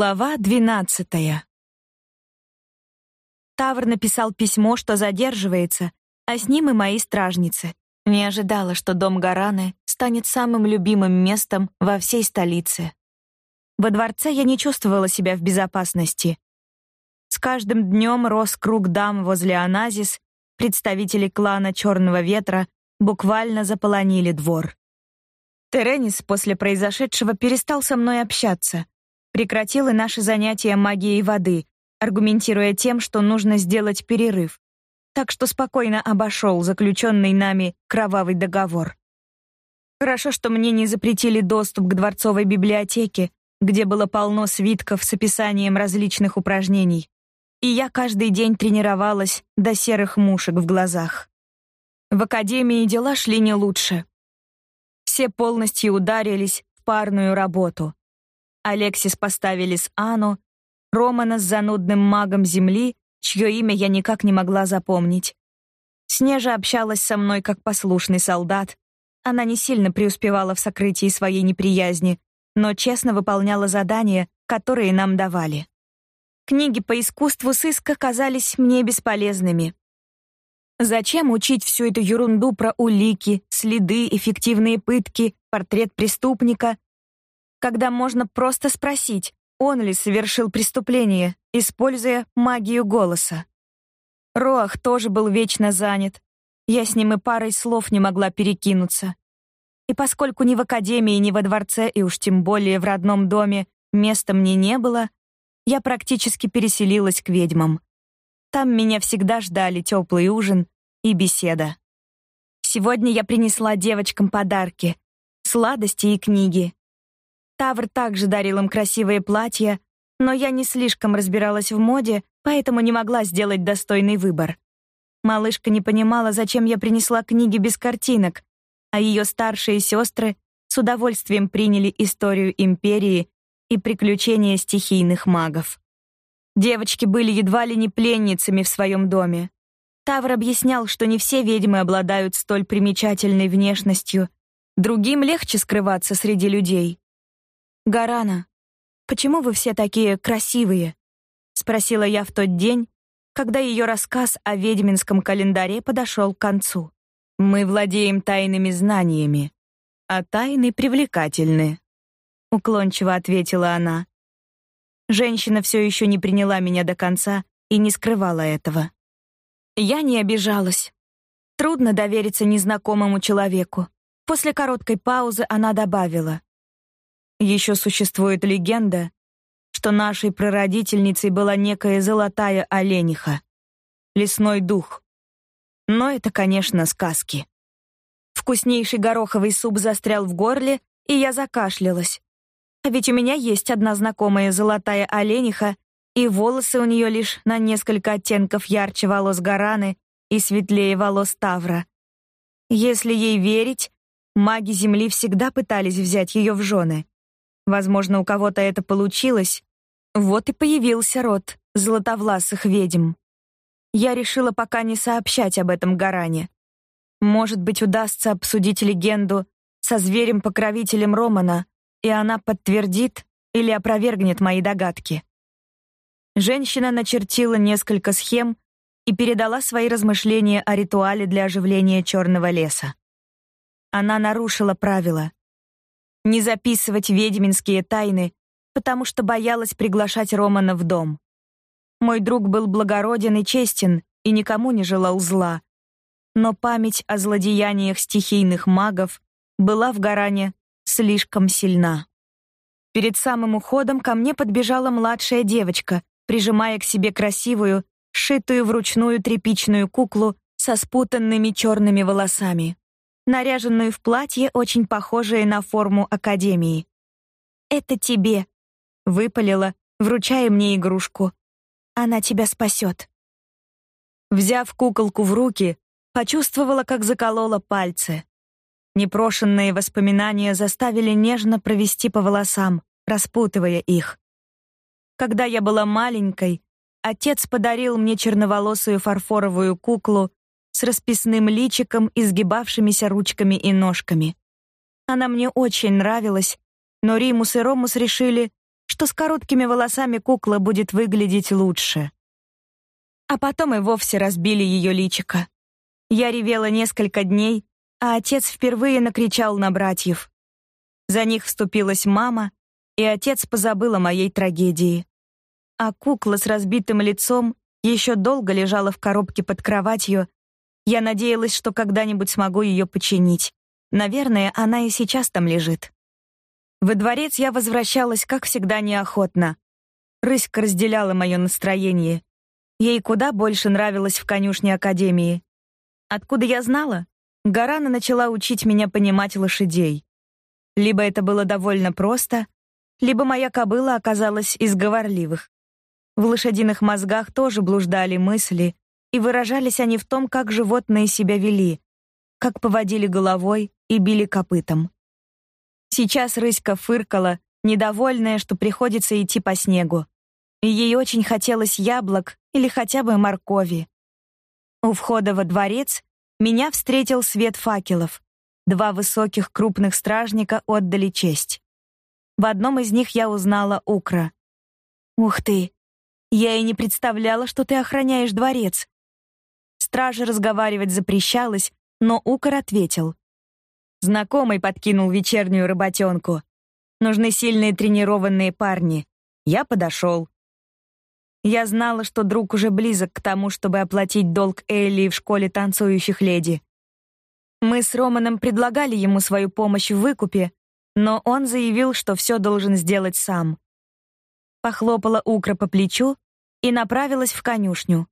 Глава двенадцатая. Тавр написал письмо, что задерживается, а с ним и мои стражницы. Не ожидала, что дом Гараны станет самым любимым местом во всей столице. Во дворце я не чувствовала себя в безопасности. С каждым днем рос круг дам возле Аназис, представители клана Черного Ветра буквально заполонили двор. Теренис после произошедшего перестал со мной общаться — прекратил и наши занятия магией воды, аргументируя тем, что нужно сделать перерыв. Так что спокойно обошел заключенный нами кровавый договор. Хорошо, что мне не запретили доступ к дворцовой библиотеке, где было полно свитков с описанием различных упражнений. И я каждый день тренировалась до серых мушек в глазах. В академии дела шли не лучше. Все полностью ударились в парную работу. Алексис поставили с Ану, Романа с занудным магом земли, чье имя я никак не могла запомнить. Снежа общалась со мной как послушный солдат. Она не сильно преуспевала в сокрытии своей неприязни, но честно выполняла задания, которые нам давали. Книги по искусству сыска казались мне бесполезными. Зачем учить всю эту ерунду про улики, следы, эффективные пытки, портрет преступника, когда можно просто спросить, он ли совершил преступление, используя магию голоса. Роах тоже был вечно занят. Я с ним и парой слов не могла перекинуться. И поскольку ни в академии, ни во дворце, и уж тем более в родном доме места мне не было, я практически переселилась к ведьмам. Там меня всегда ждали теплый ужин и беседа. Сегодня я принесла девочкам подарки, сладости и книги. Тавр также дарил им красивые платья, но я не слишком разбиралась в моде, поэтому не могла сделать достойный выбор. Малышка не понимала, зачем я принесла книги без картинок, а ее старшие сестры с удовольствием приняли историю империи и приключения стихийных магов. Девочки были едва ли не пленницами в своем доме. Тавр объяснял, что не все ведьмы обладают столь примечательной внешностью, другим легче скрываться среди людей. Гарана, почему вы все такие красивые? спросила я в тот день, когда ее рассказ о ведьминском календаре подошел к концу. Мы владеем тайными знаниями, а тайны привлекательны, уклончиво ответила она. Женщина все еще не приняла меня до конца и не скрывала этого. Я не обижалась. Трудно довериться незнакомому человеку. После короткой паузы она добавила: еще существует легенда, что нашей прародительницей была некая золотая олениха, лесной дух. Но это, конечно, сказки. Вкуснейший гороховый суп застрял в горле, и я закашлялась. А ведь у меня есть одна знакомая золотая олениха, и волосы у нее лишь на несколько оттенков ярче волос Гараны и светлее волос Тавра. Если ей верить, маги Земли всегда пытались взять ее в жены. Возможно, у кого-то это получилось. Вот и появился род золотовласых ведьм. Я решила пока не сообщать об этом Гаране. Может быть, удастся обсудить легенду со зверем-покровителем Романа, и она подтвердит или опровергнет мои догадки. Женщина начертила несколько схем и передала свои размышления о ритуале для оживления черного леса. Она нарушила правила не записывать ведьминские тайны, потому что боялась приглашать Романа в дом. Мой друг был благороден и честен и никому не желал зла. Но память о злодеяниях стихийных магов была в Гаране слишком сильна. Перед самым уходом ко мне подбежала младшая девочка, прижимая к себе красивую, сшитую вручную тряпичную куклу со спутанными черными волосами наряженную в платье, очень похожее на форму академии. «Это тебе», — выпалила, вручая мне игрушку. «Она тебя спасет». Взяв куколку в руки, почувствовала, как заколола пальцы. Непрошенные воспоминания заставили нежно провести по волосам, распутывая их. Когда я была маленькой, отец подарил мне черноволосую фарфоровую куклу с расписным личиком и сгибавшимися ручками и ножками. Она мне очень нравилась, но Римус и Ромус решили, что с короткими волосами кукла будет выглядеть лучше. А потом и вовсе разбили ее личико. Я ревела несколько дней, а отец впервые накричал на братьев. За них вступилась мама, и отец позабыл о моей трагедии. А кукла с разбитым лицом еще долго лежала в коробке под кроватью. Я надеялась, что когда-нибудь смогу ее починить. Наверное, она и сейчас там лежит. Во дворец я возвращалась, как всегда, неохотно. Рыська разделяла мое настроение. Ей куда больше нравилось в конюшне Академии. Откуда я знала? Гарана начала учить меня понимать лошадей. Либо это было довольно просто, либо моя кобыла оказалась из говорливых. В лошадиных мозгах тоже блуждали мысли, и выражались они в том, как животные себя вели, как поводили головой и били копытом. Сейчас рыська фыркала, недовольная, что приходится идти по снегу. И ей очень хотелось яблок или хотя бы моркови. У входа во дворец меня встретил свет факелов. Два высоких крупных стражника отдали честь. В одном из них я узнала Укра. Ух ты. Я и не представляла, что ты охраняешь дворец. Страже разговаривать запрещалось, но Укр ответил: Знакомый подкинул вечернюю работенку. Нужны сильные тренированные парни. Я подошел. Я знала, что друг уже близок к тому, чтобы оплатить долг Элли в школе танцующих леди. Мы с Романом предлагали ему свою помощь в выкупе, но он заявил, что все должен сделать сам. Похлопала Укра по плечу и направилась в конюшню.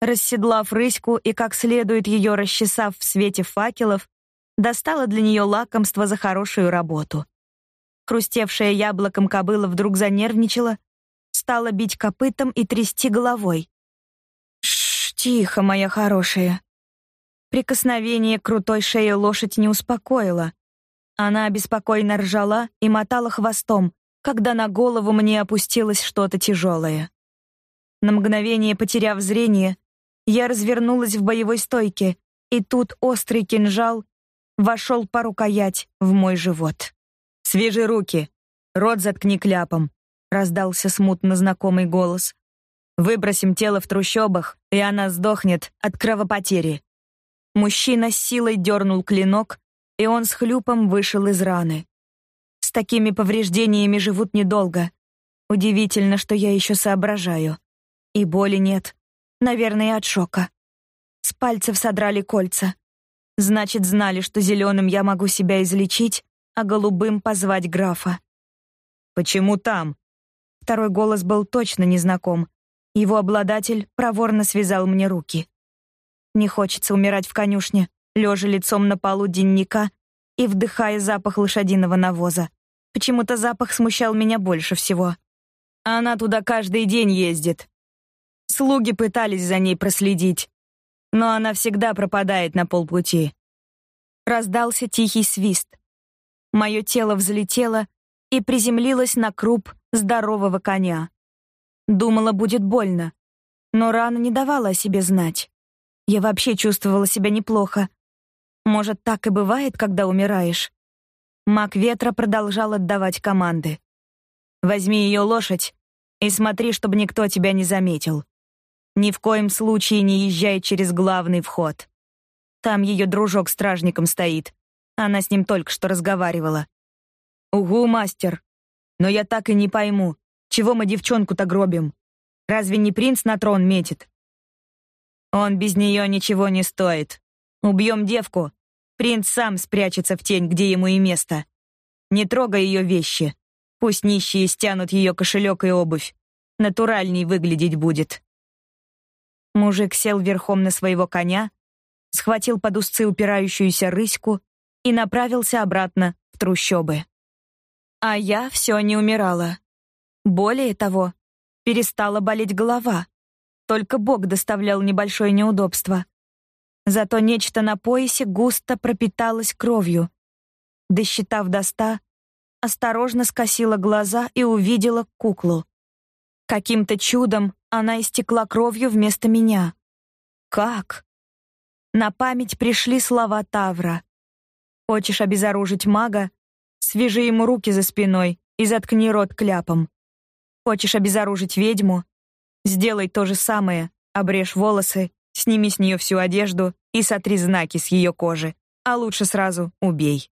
Расседлав рыську и как следует ее расчесав в свете факелов, достала для нее лакомство за хорошую работу. Хрустевшая яблоком кобыла вдруг занервничала, стала бить копытом и трясти головой. Шш, тихо, моя хорошая. Прикосновение к крутой шее лошадь не успокоило. Она обеспокоенно ржала и мотала хвостом, когда на голову мне опустилось что-то тяжелое. На мгновение потеряв зрение, я развернулась в боевой стойке, и тут острый кинжал вошел по рукоять в мой живот. «Свежи руки! Рот заткни кляпом!» — раздался смутно знакомый голос. «Выбросим тело в трущобах, и она сдохнет от кровопотери». Мужчина с силой дернул клинок, и он с хлюпом вышел из раны. С такими повреждениями живут недолго. Удивительно, что я еще соображаю. И боли нет. Наверное, от шока. С пальцев содрали кольца. Значит, знали, что зеленым я могу себя излечить, а голубым позвать графа. Почему там? Второй голос был точно незнаком. Его обладатель проворно связал мне руки. Не хочется умирать в конюшне, лежа лицом на полу денника и вдыхая запах лошадиного навоза. Почему-то запах смущал меня больше всего. Она туда каждый день ездит. Слуги пытались за ней проследить, но она всегда пропадает на полпути. Раздался тихий свист. Мое тело взлетело и приземлилось на круп здорового коня. Думала, будет больно, но рана не давала о себе знать. Я вообще чувствовала себя неплохо. Может, так и бывает, когда умираешь. Маг ветра продолжал отдавать команды. Возьми ее лошадь и смотри, чтобы никто тебя не заметил. Ни в коем случае не езжай через главный вход. Там ее дружок стражником стоит. Она с ним только что разговаривала. Угу, мастер. Но я так и не пойму, чего мы девчонку-то гробим? Разве не принц на трон метит? Он без нее ничего не стоит. Убьем девку. Принц сам спрячется в тень, где ему и место. Не трогай ее вещи. Пусть нищие стянут ее кошелек и обувь. Натуральней выглядеть будет. Мужик сел верхом на своего коня, схватил под узцы упирающуюся рыську и направился обратно в трущобы. А я все не умирала. Более того, перестала болеть голова. Только бок доставлял небольшое неудобство. Зато нечто на поясе густо пропиталось кровью. Досчитав до ста, осторожно скосила глаза и увидела куклу. Каким-то чудом она истекла кровью вместо меня. Как? На память пришли слова Тавра. Хочешь обезоружить мага? Свяжи ему руки за спиной и заткни рот кляпом. Хочешь обезоружить ведьму? Сделай то же самое. Обрежь волосы, сними с нее всю одежду и сотри знаки с ее кожи. А лучше сразу убей.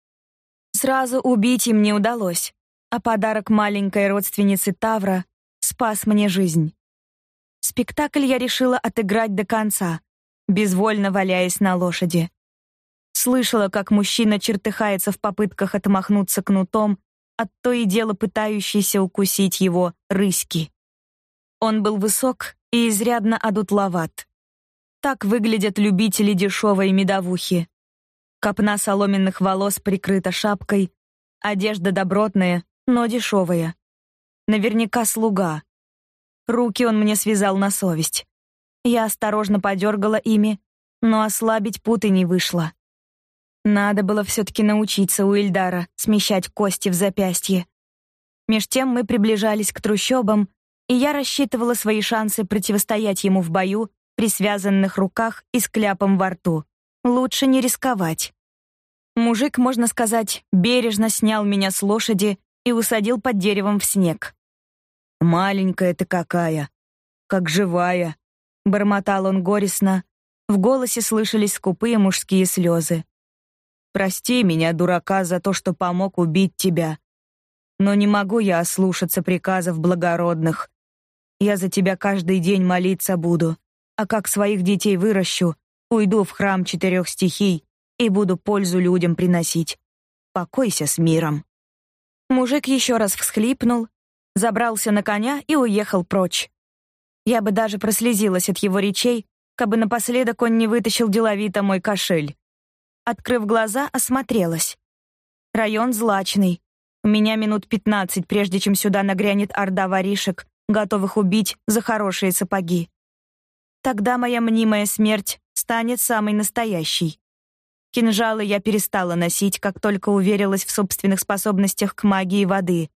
Сразу убить им не удалось, а подарок маленькой родственницы Тавра спас мне жизнь. Спектакль я решила отыграть до конца, безвольно валяясь на лошади. Слышала, как мужчина чертыхается в попытках отмахнуться кнутом от то и дело пытающейся укусить его рыськи. Он был высок и изрядно одутловат. Так выглядят любители дешевой медовухи. Копна соломенных волос прикрыта шапкой, одежда добротная, но дешевая. Наверняка слуга. Руки он мне связал на совесть. Я осторожно подергала ими, но ослабить путы не вышло. Надо было все-таки научиться у Ильдара смещать кости в запястье. Меж тем мы приближались к трущобам, и я рассчитывала свои шансы противостоять ему в бою при связанных руках и с кляпом во рту. Лучше не рисковать. Мужик, можно сказать, бережно снял меня с лошади и усадил под деревом в снег. «Маленькая ты какая! Как живая!» — бормотал он горестно. В голосе слышались скупые мужские слезы. Прости меня, дурака, за то, что помог убить тебя. Но не могу я ослушаться приказов благородных. Я за тебя каждый день молиться буду, а как своих детей выращу, уйду в храм четырех стихий и буду пользу людям приносить. Покойся с миром. Мужик еще раз всхлипнул, забрался на коня и уехал прочь. Я бы даже прослезилась от его речей, кабы напоследок он не вытащил деловито мой кошель. Открыв глаза, осмотрелась. Район злачный. У меня минут пятнадцать, прежде чем сюда нагрянет орда воришек, готовых убить за хорошие сапоги. Тогда моя мнимая смерть станет самой настоящей. Кинжалы я перестала носить, как только уверилась в собственных способностях к магии воды.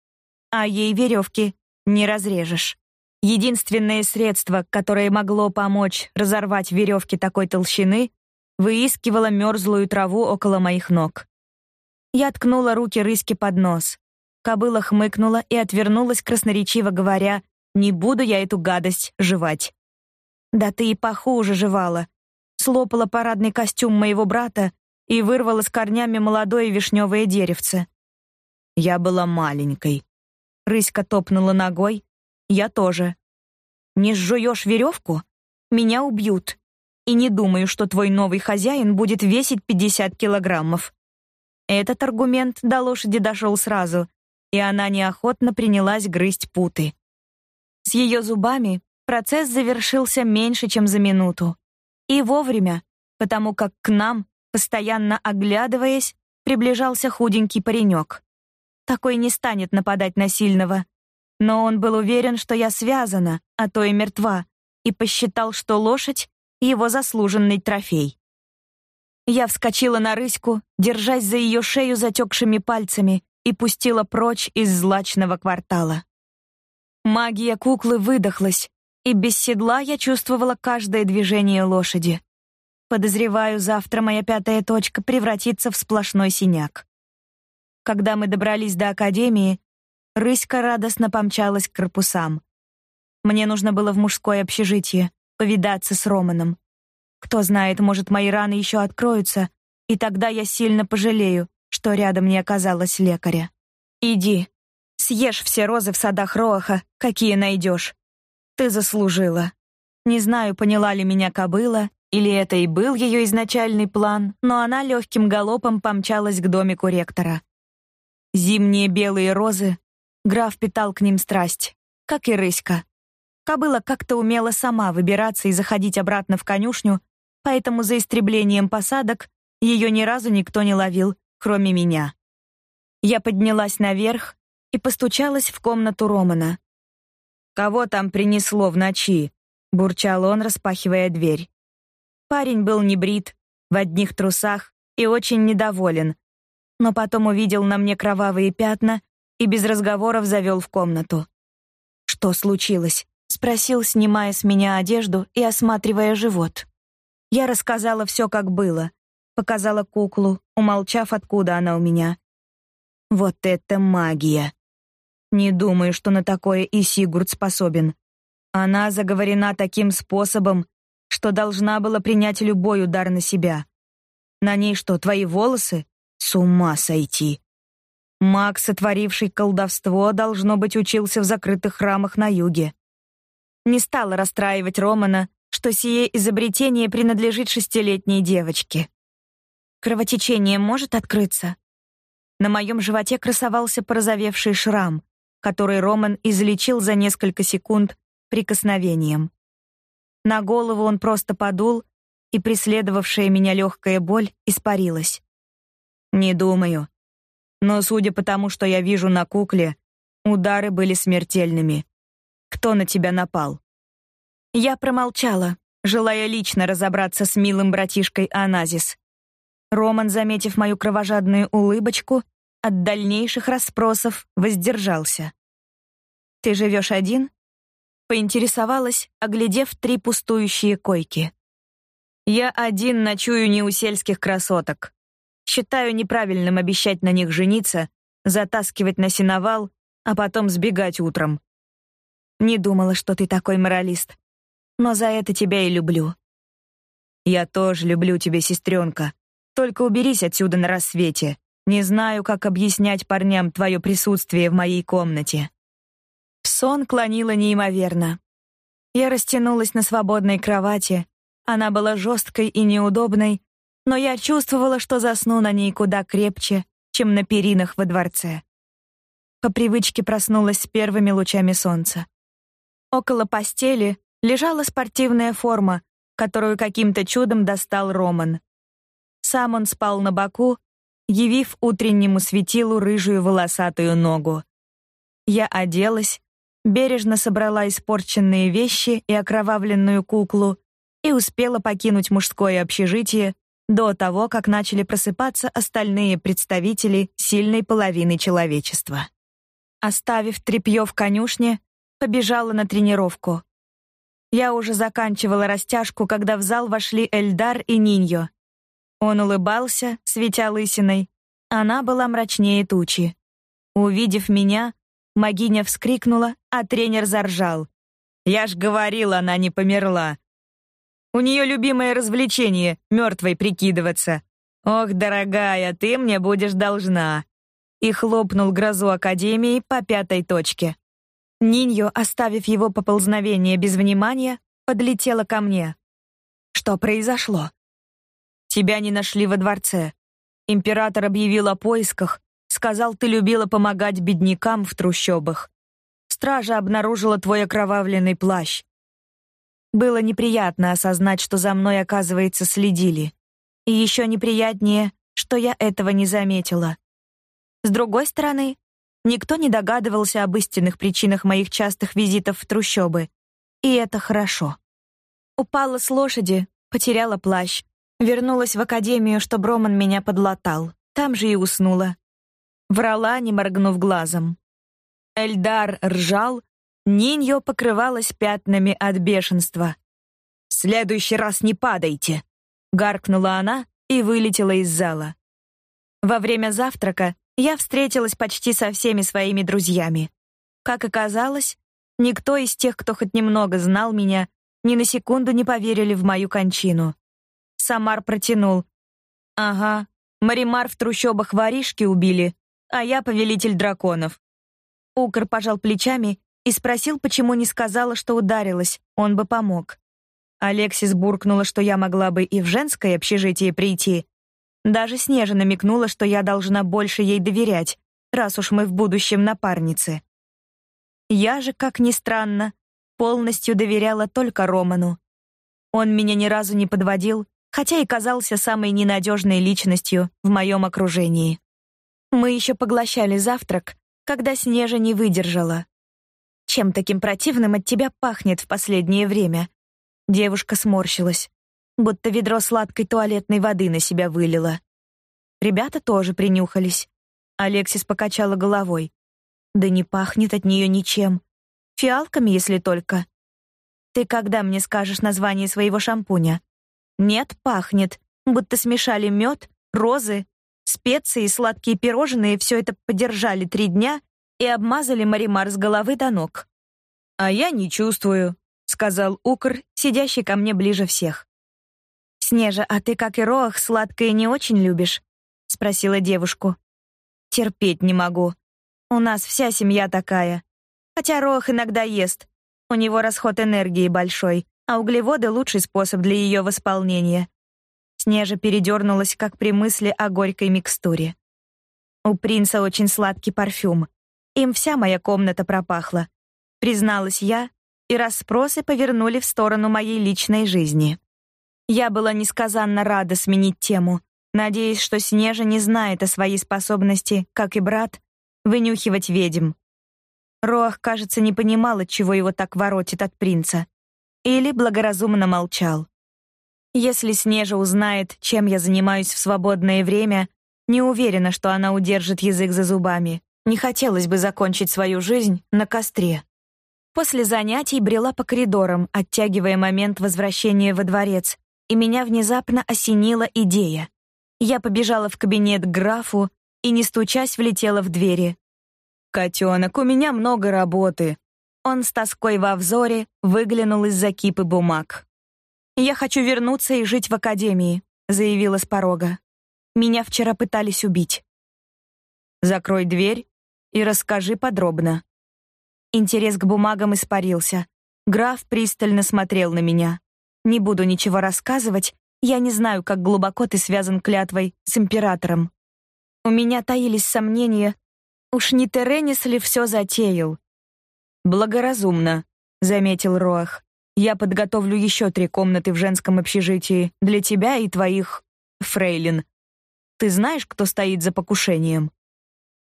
А ей веревки не разрежешь. Единственное средство, которое могло помочь разорвать веревки такой толщины, выискивала мерзлую траву около моих ног. Я ткнула руки рыски под нос. Кобыла хмыкнула и отвернулась, красноречиво говоря, «Не буду я эту гадость жевать». «Да ты и похуже жевала». Слопала парадный костюм моего брата и вырвала с корнями молодое вишневое деревце. Я была маленькой. Рыська топнула ногой. Я тоже. «Не сжуешь веревку? Меня убьют и не думаю, что твой новый хозяин будет весить 50 килограммов». Этот аргумент до лошади дошел сразу, и она неохотно принялась грызть путы. С ее зубами процесс завершился меньше, чем за минуту. И вовремя, потому как к нам, постоянно оглядываясь, приближался худенький паренек. Такой не станет нападать на сильного. Но он был уверен, что я связана, а то и мертва, и посчитал, что лошадь его заслуженный трофей. Я вскочила на рыську, держась за ее шею затекшими пальцами, и пустила прочь из злачного квартала. Магия куклы выдохлась, и без седла я чувствовала каждое движение лошади. Подозреваю, завтра моя пятая точка превратится в сплошной синяк. Когда мы добрались до академии, рыська радостно помчалась к корпусам. Мне нужно было в мужское общежитие повидаться с Романом. Кто знает, может, мои раны еще откроются, и тогда я сильно пожалею, что рядом не оказалось лекаря. Иди, съешь все розы в садах Роаха, какие найдешь. Ты заслужила. Не знаю, поняла ли меня кобыла, или это и был ее изначальный план, но она легким галопом помчалась к домику ректора. Зимние белые розы, граф питал к ним страсть, как и рыська. Кобыла как-то умела сама выбираться и заходить обратно в конюшню, поэтому за истреблением посадок ее ни разу никто не ловил, кроме меня. Я поднялась наверх и постучалась в комнату Романа. «Кого там принесло в ночи?» — бурчал он, распахивая дверь. Парень был небрит, в одних трусах и очень недоволен, но потом увидел на мне кровавые пятна и без разговоров завел в комнату. Что случилось? спросил, снимая с меня одежду и осматривая живот. Я рассказала все, как было, показала куклу, умолчав, откуда она у меня. Вот это магия. Не думаю, что на такое и Сигурд способен. Она заговорена таким способом, что должна была принять любой удар на себя. На ней что, твои волосы? С ума сойти. Маг, сотворивший колдовство, должно быть, учился в закрытых храмах на юге. Не стала расстраивать Романа, что сие изобретение принадлежит шестилетней девочке. Кровотечение может открыться? На моем животе красовался порозовевший шрам, который Роман излечил за несколько секунд прикосновением. На голову он просто подул, и преследовавшая меня легкая боль испарилась. Не думаю. Но судя по тому, что я вижу на кукле, удары были смертельными. Кто на тебя напал? Я промолчала, желая лично разобраться с милым братишкой Аназис. Роман, заметив мою кровожадную улыбочку, от дальнейших расспросов воздержался. Ты живешь один? Поинтересовалась, оглядев три пустующие койки. Я один ночую не у сельских красоток. Считаю неправильным обещать на них жениться, затаскивать на сеновал, а потом сбегать утром. Не думала, что ты такой моралист. Но за это тебя и люблю. Я тоже люблю тебя, сестренка. Только уберись отсюда на рассвете. Не знаю, как объяснять парням твое присутствие в моей комнате. В сон клонила неимоверно. Я растянулась на свободной кровати. Она была жесткой и неудобной, но я чувствовала, что засну на ней куда крепче, чем на перинах во дворце. По привычке проснулась с первыми лучами солнца. Около постели лежала спортивная форма, которую каким-то чудом достал Роман. Сам он спал на боку, явив утреннему светилу рыжую волосатую ногу. Я оделась, бережно собрала испорченные вещи и окровавленную куклу и успела покинуть мужское общежитие до того, как начали просыпаться остальные представители сильной половины человечества. Оставив тряпье в конюшне, побежала на тренировку. Я уже заканчивала растяжку, когда в зал вошли Эльдар и Ниньо. Он улыбался, светя лысиной. Она была мрачнее тучи. Увидев меня, Магиня вскрикнула, а тренер заржал. «Я ж говорил, она не померла. У нее любимое развлечение — мертвой прикидываться. Ох, дорогая, ты мне будешь должна». И хлопнул грозу Академии по пятой точке. Ниньо, оставив его поползновение без внимания, подлетела ко мне. «Что произошло?» «Тебя не нашли во дворце. Император объявил о поисках, Сказал, ты любила помогать беднякам в трущобах. Стража обнаружила твой окровавленный плащ. Было неприятно осознать, что за мной, оказывается, следили. И еще неприятнее, что я этого не заметила. С другой стороны, никто не догадывался об истинных причинах моих частых визитов в трущобы. И это хорошо. Упала с лошади, потеряла плащ, вернулась в академию, чтобы Роман меня подлатал. Там же и уснула. Врала, не моргнув глазом. Эльдар ржал, Ниньо покрывалась пятнами от бешенства. «В следующий раз не падайте!» — гаркнула она и вылетела из зала. Во время завтрака я встретилась почти со всеми своими друзьями. Как оказалось, никто из тех, кто хоть немного знал меня, ни на секунду не поверили в мою кончину. Самар протянул. «Ага, Маримар в трущобах воришки убили, а я повелитель драконов. Укр пожал плечами и спросил, почему не сказала, что ударилась, он бы помог. Алексис буркнула, что я могла бы и в женское общежитие прийти. Даже Снежа намекнула, что я должна больше ей доверять, раз уж мы в будущем напарницы. Я же, как ни странно, полностью доверяла только Роману. Он меня ни разу не подводил, хотя и казался самой ненадежной личностью в моем окружении. Мы еще поглощали завтрак, когда Снежа не выдержала. Чем таким противным от тебя пахнет в последнее время? Девушка сморщилась, будто ведро сладкой туалетной воды на себя вылила. Ребята тоже принюхались. Алексис покачала головой. Да не пахнет от нее ничем. Фиалками, если только. Ты когда мне скажешь название своего шампуня? Нет, пахнет, будто смешали мед, розы Специи сладкие пирожные все это подержали три дня и обмазали Маримар с головы до ног. «А я не чувствую», — сказал Укр, сидящий ко мне ближе всех. «Снежа, а ты, как и Роах, сладкое не очень любишь?» — спросила девушку. «Терпеть не могу. У нас вся семья такая. Хотя Роах иногда ест. У него расход энергии большой, а углеводы — лучший способ для ее восполнения». Снежа передернулась, как при мысли о горькой микстуре. «У принца очень сладкий парфюм. Им вся моя комната пропахла призналась я, и расспросы повернули в сторону моей личной жизни. Я была несказанно рада сменить тему, надеясь, что Снежа не знает о своей способности, как и брат, вынюхивать ведьм. Роах, кажется, не понимал, от чего его так воротит от принца, или благоразумно молчал. Если Снежа узнает, чем я занимаюсь в свободное время, не уверена, что она удержит язык за зубами. Не хотелось бы закончить свою жизнь на костре. После занятий брела по коридорам, оттягивая момент возвращения во дворец, и меня внезапно осенила идея. Я побежала в кабинет к графу и, не стучась, влетела в двери. «Котенок, у меня много работы». Он с тоской во взоре выглянул из-за кипы бумаг. «Я хочу вернуться и жить в академии», — заявила с порога. «Меня вчера пытались убить». «Закрой дверь и расскажи подробно», Интерес к бумагам испарился. Граф пристально смотрел на меня. Не буду ничего рассказывать, я не знаю, как глубоко ты связан клятвой с императором. У меня таились сомнения, уж не Теренис ли все затеял. Благоразумно, заметил Роах. Я подготовлю еще три комнаты в женском общежитии для тебя и твоих фрейлин. Ты знаешь, кто стоит за покушением?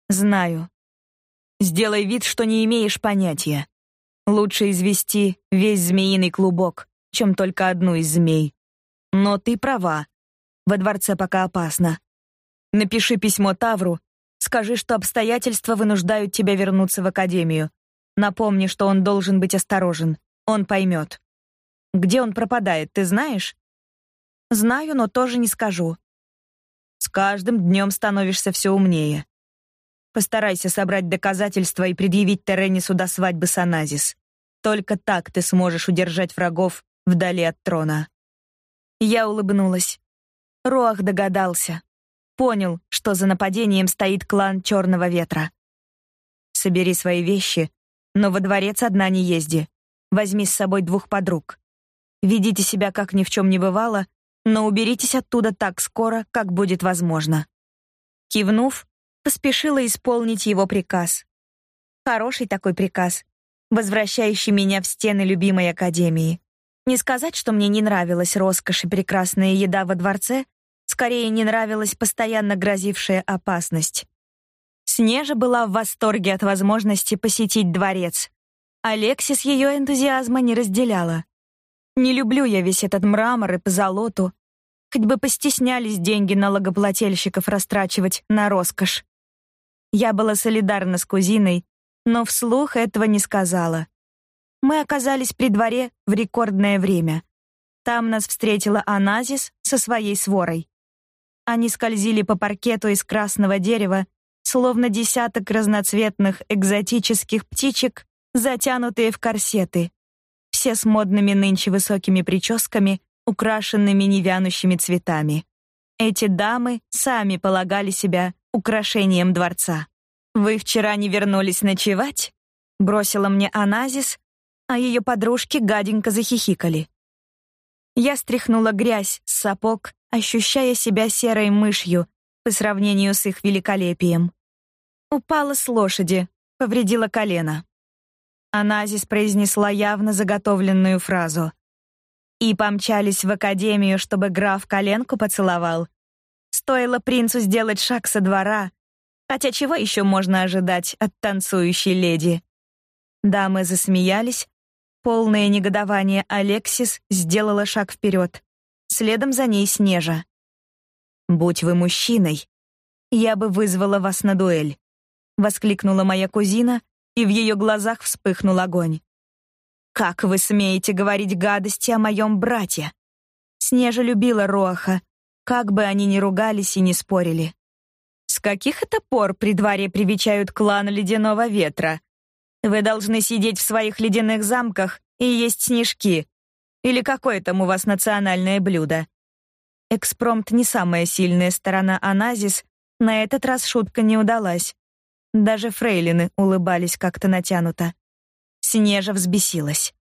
Знаю. Сделай вид, что не имеешь понятия. Лучше извести весь змеиный клубок, чем только одну из змей. Но ты права. Во дворце пока опасно. Напиши письмо Тавру, скажи, что обстоятельства вынуждают тебя вернуться в академию. Напомни, что он должен быть осторожен. Он поймет. Где он пропадает, ты знаешь? Знаю, но тоже не скажу. С каждым днем становишься все умнее. Постарайся собрать доказательства и предъявить Теренису до свадьбы с Аназис. Только так ты сможешь удержать врагов вдали от трона. Я улыбнулась. Роах догадался. Понял, что за нападением стоит клан Черного Ветра. Собери свои вещи, но во дворец одна не езди. Возьми с собой двух подруг. Ведите себя как ни в чем не бывало, но уберитесь оттуда так скоро, как будет возможно. Кивнув, поспешила исполнить его приказ. Хороший такой приказ, возвращающий меня в стены любимой академии. Не сказать, что мне не нравилась роскошь и прекрасная еда во дворце, скорее не нравилась постоянно грозившая опасность. Снежа была в восторге от возможности посетить дворец. Алексис ее энтузиазма не разделяла. Не люблю я весь этот мрамор и позолоту. Хоть бы постеснялись деньги налогоплательщиков растрачивать на роскошь. Я была солидарна с кузиной, но вслух этого не сказала. Мы оказались при дворе в рекордное время. Там нас встретила Аназис со своей сворой. Они скользили по паркету из красного дерева, словно десяток разноцветных экзотических птичек, затянутые в корсеты. Все с модными нынче высокими прическами, украшенными невянущими цветами. Эти дамы сами полагали себя украшением дворца. Вы вчера не вернулись ночевать? бросила мне Аназис, а ее подружки гаденько захихикали. Я стряхнула грязь с сапог, ощущая себя серой мышью по сравнению с их великолепием. Упала с лошади, повредила колено. Аназис произнесла явно заготовленную фразу. И помчались в академию, чтобы граф коленку поцеловал. Стоило принцу сделать шаг со двора, хотя чего еще можно ожидать от танцующей леди? Дамы засмеялись. Полное негодование Алексис сделала шаг вперед. Следом за ней Снежа. «Будь вы мужчиной, я бы вызвала вас на дуэль», — воскликнула моя кузина, и в ее глазах вспыхнул огонь. «Как вы смеете говорить гадости о моем брате?» Снежа любила Роаха, как бы они ни ругались и не спорили. С каких это пор при дворе привечают клан Ледяного Ветра? Вы должны сидеть в своих ледяных замках и есть снежки. Или какое там у вас национальное блюдо? Экспромт не самая сильная сторона Аназис, на этот раз шутка не удалась. Даже фрейлины улыбались как-то натянуто. Снежа взбесилась.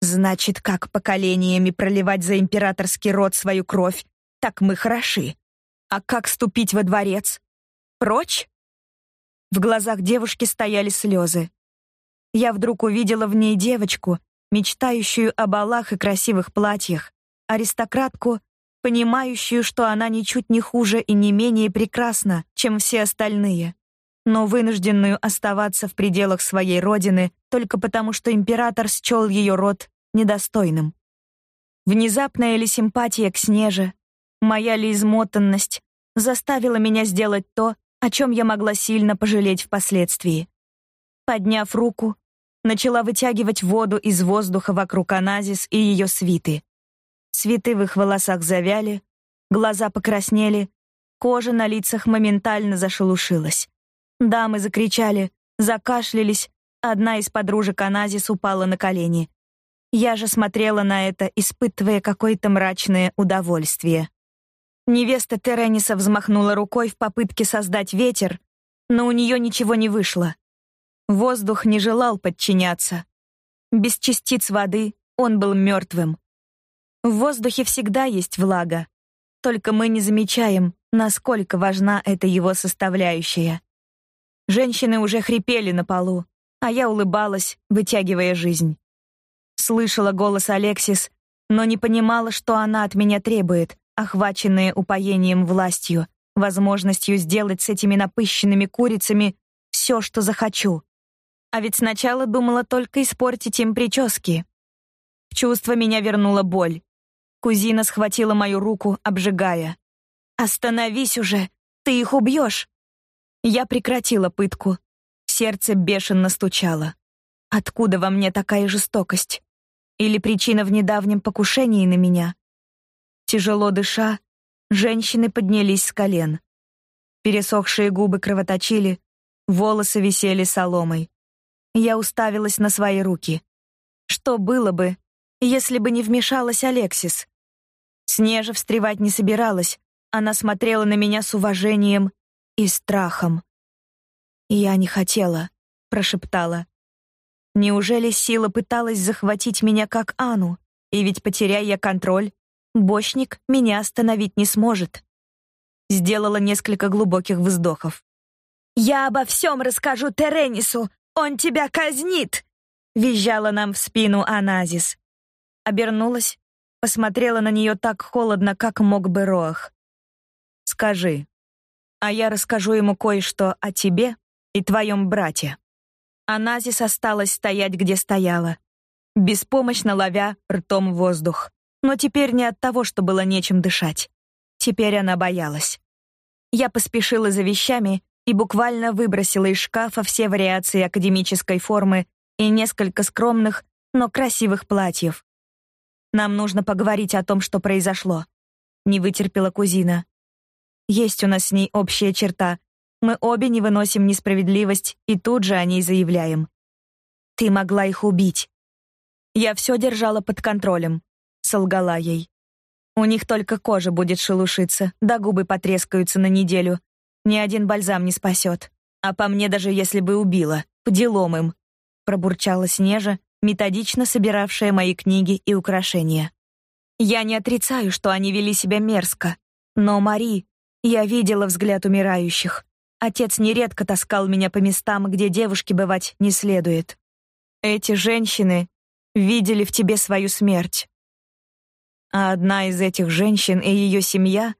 Значит, как поколениями проливать за императорский род свою кровь, так мы хороши. А как ступить во дворец? Прочь? В глазах девушки стояли слезы. Я вдруг увидела в ней девочку, мечтающую о балах и красивых платьях, аристократку, понимающую, что она ничуть не хуже и не менее прекрасна, чем все остальные, но вынужденную оставаться в пределах своей родины только потому, что император счел ее род недостойным. Внезапная ли симпатия к Снеже, моя ли измотанность заставила меня сделать то, о чем я могла сильно пожалеть впоследствии. Подняв руку, начала вытягивать воду из воздуха вокруг Аназис и ее свиты. Цветы в их волосах завяли, глаза покраснели, кожа на лицах моментально зашелушилась. Дамы закричали, закашлялись, одна из подружек Аназис упала на колени. Я же смотрела на это, испытывая какое-то мрачное удовольствие. Невеста Терениса взмахнула рукой в попытке создать ветер, но у нее ничего не вышло. Воздух не желал подчиняться. Без частиц воды он был мертвым. В воздухе всегда есть влага, только мы не замечаем, насколько важна эта его составляющая. Женщины уже хрипели на полу, а я улыбалась, вытягивая жизнь. Слышала голос Алексис, но не понимала, что она от меня требует, охваченная упоением властью, возможностью сделать с этими напыщенными курицами все, что захочу. А ведь сначала думала только испортить им прически. В чувство меня вернула боль. Кузина схватила мою руку, обжигая. «Остановись уже! Ты их убьешь!» Я прекратила пытку. Сердце бешено стучало. Откуда во мне такая жестокость? Или причина в недавнем покушении на меня? Тяжело дыша, женщины поднялись с колен. Пересохшие губы кровоточили, волосы висели соломой. Я уставилась на свои руки. Что было бы, если бы не вмешалась Алексис? Снежа встревать не собиралась. Она смотрела на меня с уважением и страхом. «Я не хотела», — прошептала. Неужели сила пыталась захватить меня как Ану? И ведь потеряя я контроль, бочник меня остановить не сможет. Сделала несколько глубоких вздохов. «Я обо всем расскажу Теренису! Он тебя казнит!» Визжала нам в спину Аназис. Обернулась посмотрела на нее так холодно, как мог бы Роах. «Скажи, а я расскажу ему кое-что о тебе и твоем брате». Аназис осталась стоять, где стояла, беспомощно ловя ртом воздух. Но теперь не от того, что было нечем дышать. Теперь она боялась. Я поспешила за вещами и буквально выбросила из шкафа все вариации академической формы и несколько скромных, но красивых платьев. Нам нужно поговорить о том, что произошло. Не вытерпела кузина. Есть у нас с ней общая черта. Мы обе не выносим несправедливость и тут же о ней заявляем. Ты могла их убить. Я все держала под контролем, солгала ей. У них только кожа будет шелушиться, да губы потрескаются на неделю. Ни один бальзам не спасет. А по мне даже если бы убила, по делам им, пробурчала Снежа, методично собиравшая мои книги и украшения. Я не отрицаю, что они вели себя мерзко, но Мари, я видела взгляд умирающих. Отец нередко таскал меня по местам, где девушке бывать не следует. Эти женщины видели в тебе свою смерть. А одна из этих женщин и ее семья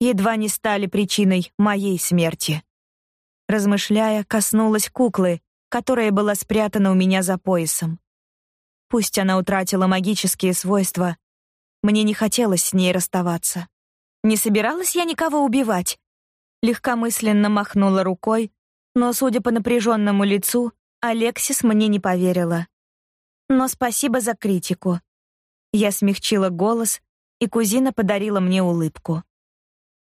едва не стали причиной моей смерти. Размышляя, коснулась куклы, которая была спрятана у меня за поясом. Пусть она утратила магические свойства, мне не хотелось с ней расставаться. Не собиралась я никого убивать. Легкомысленно махнула рукой, но, судя по напряженному лицу, Алексис мне не поверила. Но спасибо за критику. Я смягчила голос, и кузина подарила мне улыбку.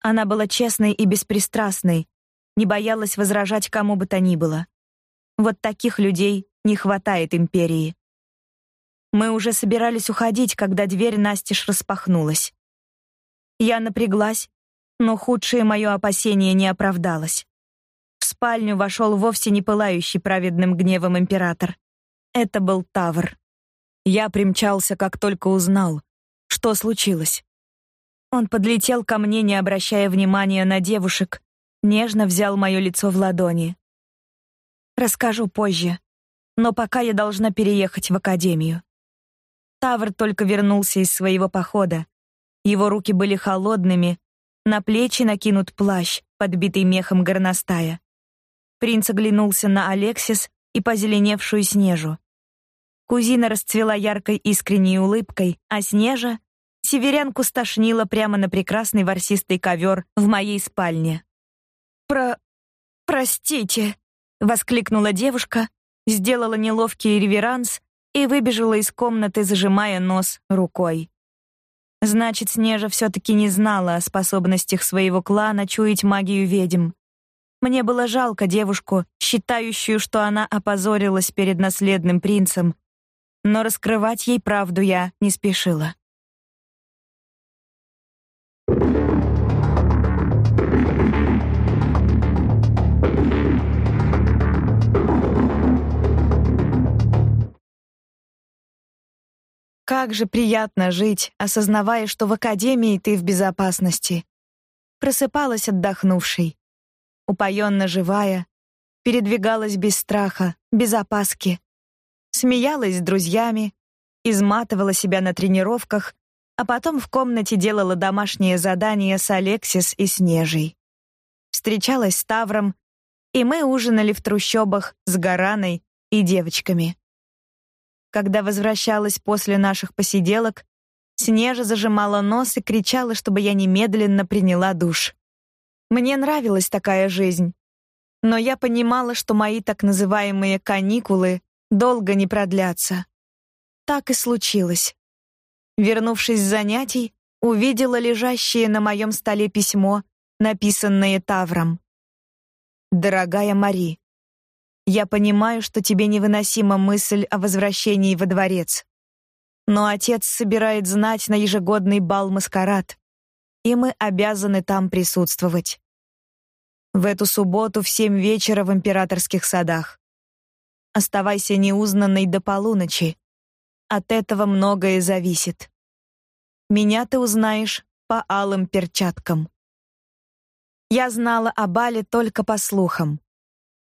Она была честной и беспристрастной, не боялась возражать кому бы то ни было. Вот таких людей не хватает империи. Мы уже собирались уходить, когда дверь настежь распахнулась. Я напряглась, но худшее мое опасение не оправдалось. В спальню вошел вовсе не пылающий праведным гневом император. Это был Тавр. Я примчался, как только узнал, что случилось. Он подлетел ко мне, не обращая внимания на девушек, нежно взял мое лицо в ладони. Расскажу позже, но пока я должна переехать в академию. Тавр только вернулся из своего похода. Его руки были холодными, на плечи накинут плащ, подбитый мехом горностая. Принц оглянулся на Алексис и позеленевшую Снежу. Кузина расцвела яркой искренней улыбкой, а Снежа северянку стошнило прямо на прекрасный ворсистый ковер в моей спальне. «Про... простите», — воскликнула девушка, сделала неловкий реверанс и выбежала из комнаты, зажимая нос рукой. Значит, Снежа все-таки не знала о способностях своего клана чуять магию ведьм. Мне было жалко девушку, считающую, что она опозорилась перед наследным принцем, но раскрывать ей правду я не спешила. Как же приятно жить, осознавая, что в академии ты в безопасности. Просыпалась отдохнувшей, упоенно живая, передвигалась без страха, без опаски. Смеялась с друзьями, изматывала себя на тренировках, а потом в комнате делала домашние задания с Алексис и Снежей. Встречалась с Тавром, и мы ужинали в трущобах с Гараной и девочками. Когда возвращалась после наших посиделок, Снежа зажимала нос и кричала, чтобы я немедленно приняла душ. Мне нравилась такая жизнь. Но я понимала, что мои так называемые каникулы долго не продлятся. Так и случилось. Вернувшись с занятий, увидела лежащее на моем столе письмо, написанное Тавром. Дорогая Мари, я понимаю, что тебе невыносима мысль о возвращении во дворец. Но отец собирает знать на ежегодный бал-маскарад, и мы обязаны там присутствовать. В эту субботу в семь вечера в императорских садах. Оставайся неузнанной до полуночи. От этого многое зависит. Меня ты узнаешь по алым перчаткам. Я знала о бале только по слухам.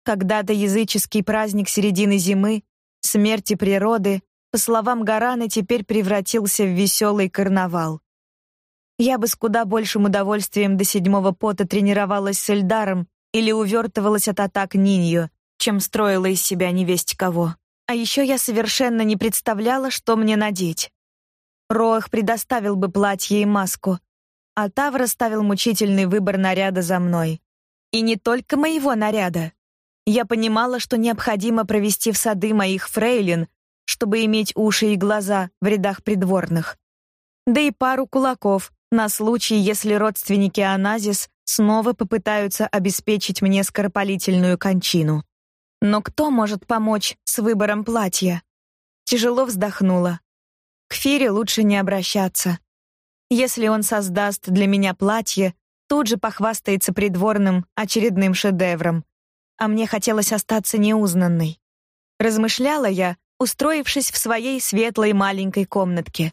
Когда-то языческий праздник середины зимы, смерти природы, по словам Гараны, теперь превратился в веселый карнавал. Я бы с куда большим удовольствием до седьмого пота тренировалась с Эльдаром или увертывалась от атак Нинью, чем строила из себя невесть кого. А еще я совершенно не представляла, что мне надеть. Роах предоставил бы платье и маску, а Тавр оставил мучительный выбор наряда за мной. И не только моего наряда. Я понимала, что необходимо провести в сады моих фрейлин, чтобы иметь уши и глаза в рядах придворных. Да и пару кулаков на случай, если родственники Аназис снова попытаются обеспечить мне скоропалительную кончину. Но кто может помочь с выбором платья? Тяжело вздохнула. К Фире лучше не обращаться. Если он создаст для меня платье, тут же похвастается придворным очередным шедевром а мне хотелось остаться неузнанной. Размышляла я, устроившись в своей светлой маленькой комнатке.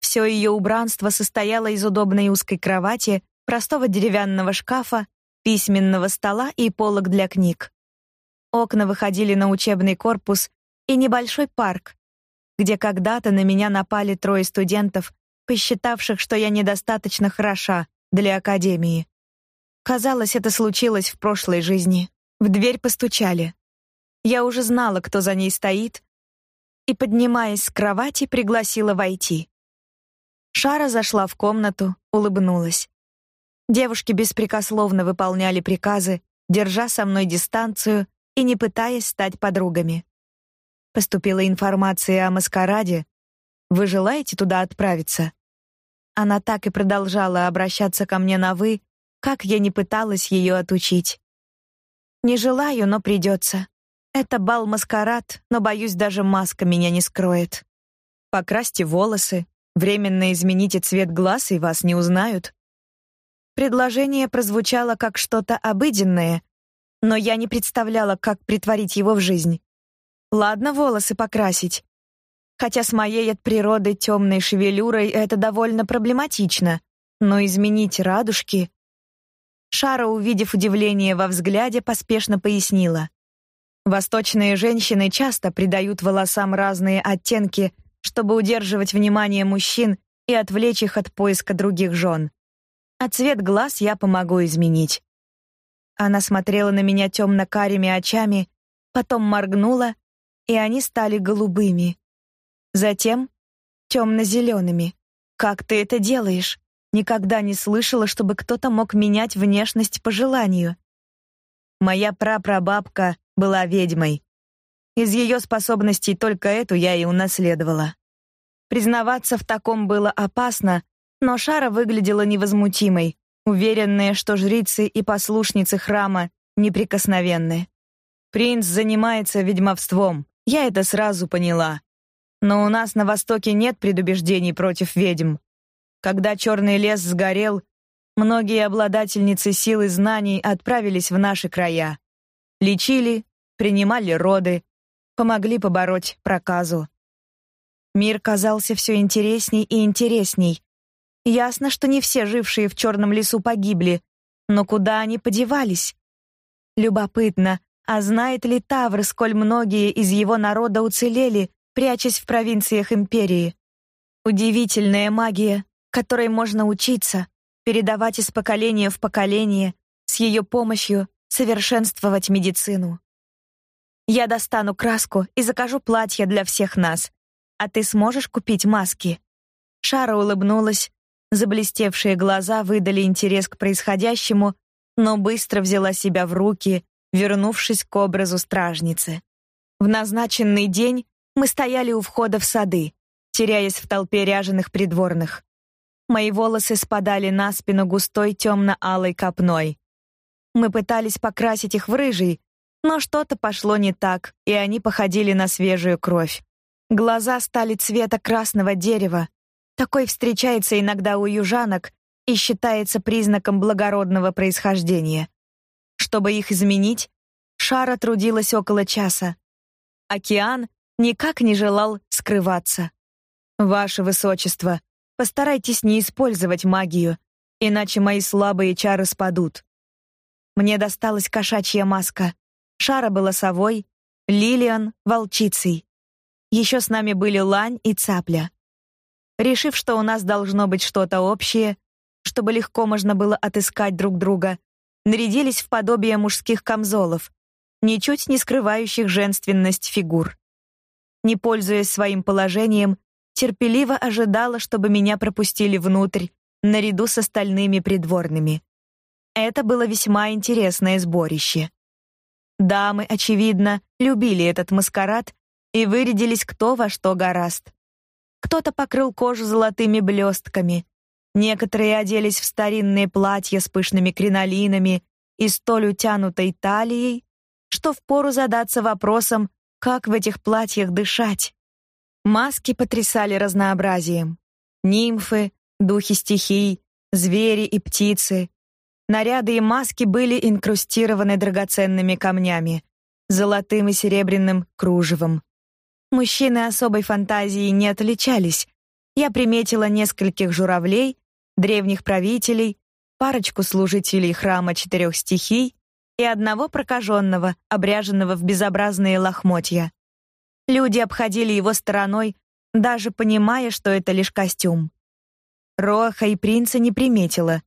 Все ее убранство состояло из удобной узкой кровати, простого деревянного шкафа, письменного стола и полок для книг. Окна выходили на учебный корпус и небольшой парк, где когда-то на меня напали трое студентов, посчитавших, что я недостаточно хороша для академии. Казалось, это случилось в прошлой жизни. В дверь постучали. Я уже знала, кто за ней стоит, и, поднимаясь с кровати, пригласила войти. Шара зашла в комнату, улыбнулась. Девушки беспрекословно выполняли приказы, держа со мной дистанцию и не пытаясь стать подругами. Поступила информация о маскараде. Вы желаете туда отправиться? Она так и продолжала обращаться ко мне на вы, как я не пыталась ее отучить. Не желаю, но придется. Это бал-маскарад, но, боюсь, даже маска меня не скроет. Покрасьте волосы, временно измените цвет глаз, и вас не узнают. Предложение прозвучало как что-то обыденное, но я не представляла, как притворить его в жизнь. Ладно, волосы покрасить. Хотя с моей от природы темной шевелюрой это довольно проблематично, но изменить радужки... Шара, увидев удивление во взгляде, поспешно пояснила. Восточные женщины часто придают волосам разные оттенки, чтобы удерживать внимание мужчин и отвлечь их от поиска других жен. А цвет глаз я помогу изменить. Она смотрела на меня темно-карими очами, потом моргнула, и они стали голубыми. Затем темно-зелеными. Как ты это делаешь? Никогда не слышала, чтобы кто-то мог менять внешность по желанию. Моя прапрабабка была ведьмой. Из ее способностей только эту я и унаследовала. Признаваться в таком было опасно, но Шара выглядела невозмутимой, уверенные, что жрицы и послушницы храма неприкосновенны. Принц занимается ведьмовством. Я это сразу поняла. Но у нас на востоке нет предубеждений против ведьм. Когда черный лес сгорел, многие обладательницы сил и знаний отправились в наши края. Лечили, принимали роды, помогли побороть проказу. Мир казался все интересней и интересней, Ясно, что не все жившие в черном лесу погибли, но куда они подевались? Любопытно, а знает ли Тавр, сколь многие из его народа уцелели, прячась в провинциях империи? Удивительная магия, которой можно учиться, передавать из поколения в поколение, с ее помощью совершенствовать медицину. Я достану краску и закажу платье для всех нас. А ты сможешь купить маски? Шара улыбнулась, Заблестевшие глаза выдали интерес к происходящему, но быстро взяла себя в руки, вернувшись к образу стражницы. В назначенный день мы стояли у входа в сады, теряясь в толпе ряженых придворных. Мои волосы спадали на спину густой темно-алой копной. Мы пытались покрасить их в рыжий, но что-то пошло не так, и они походили на свежую кровь. Глаза стали цвета красного дерева, такой встречается иногда у южанок и считается признаком благородного происхождения. Чтобы их изменить, Шара трудилась около часа. Океан никак не желал скрываться. Ваше высочество, постарайтесь не использовать магию, иначе мои слабые чары спадут. Мне досталась кошачья маска. Шара была совой, Лилиан волчицей. Еще с нами были Лань и Цапля. Решив, что у нас должно быть что-то общее, чтобы легко можно было отыскать друг друга, нарядились в подобие мужских камзолов, ничуть не скрывающих женственность фигур. Не пользуясь своим положением, терпеливо ожидала, чтобы меня пропустили внутрь, наряду с остальными придворными. Это было весьма интересное сборище. Дамы, очевидно, любили этот маскарад и вырядились кто во что гораст. Кто-то покрыл кожу золотыми блестками. Некоторые оделись в старинные платья с пышными кринолинами и столь утянутой талией, что впору задаться вопросом, как в этих платьях дышать. Маски потрясали разнообразием. Нимфы, духи стихий, звери и птицы. Наряды и маски были инкрустированы драгоценными камнями, золотым и серебряным кружевом. Мужчины особой фантазией не отличались. Я приметила нескольких журавлей, древних правителей, парочку служителей храма четырех стихий и одного прокаженного, обряженного в безобразные лохмотья. Люди обходили его стороной, даже понимая, что это лишь костюм. Роха и принца не приметила,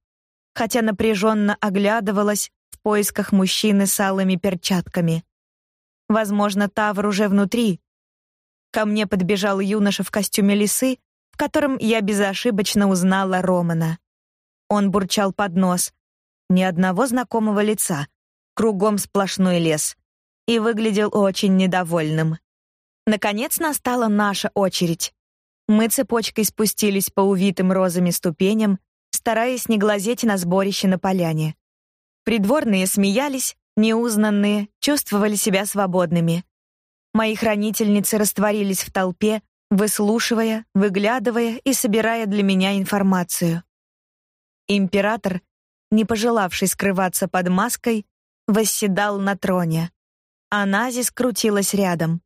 хотя напряженно оглядывалась в поисках мужчины с алыми перчатками. Возможно, Тавр уже внутри, Ко мне подбежал юноша в костюме лисы, в котором я безошибочно узнала Романа. Он бурчал под нос. Ни одного знакомого лица, кругом сплошной лес. И выглядел очень недовольным. Наконец настала наша очередь. Мы цепочкой спустились по увитым розами ступеням, стараясь не глазеть на сборище на поляне. Придворные смеялись, неузнанные чувствовали себя свободными. Мои хранительницы растворились в толпе, выслушивая, выглядывая и собирая для меня информацию. Император, не пожелавший скрываться под маской, восседал на троне. а Назис крутилась рядом.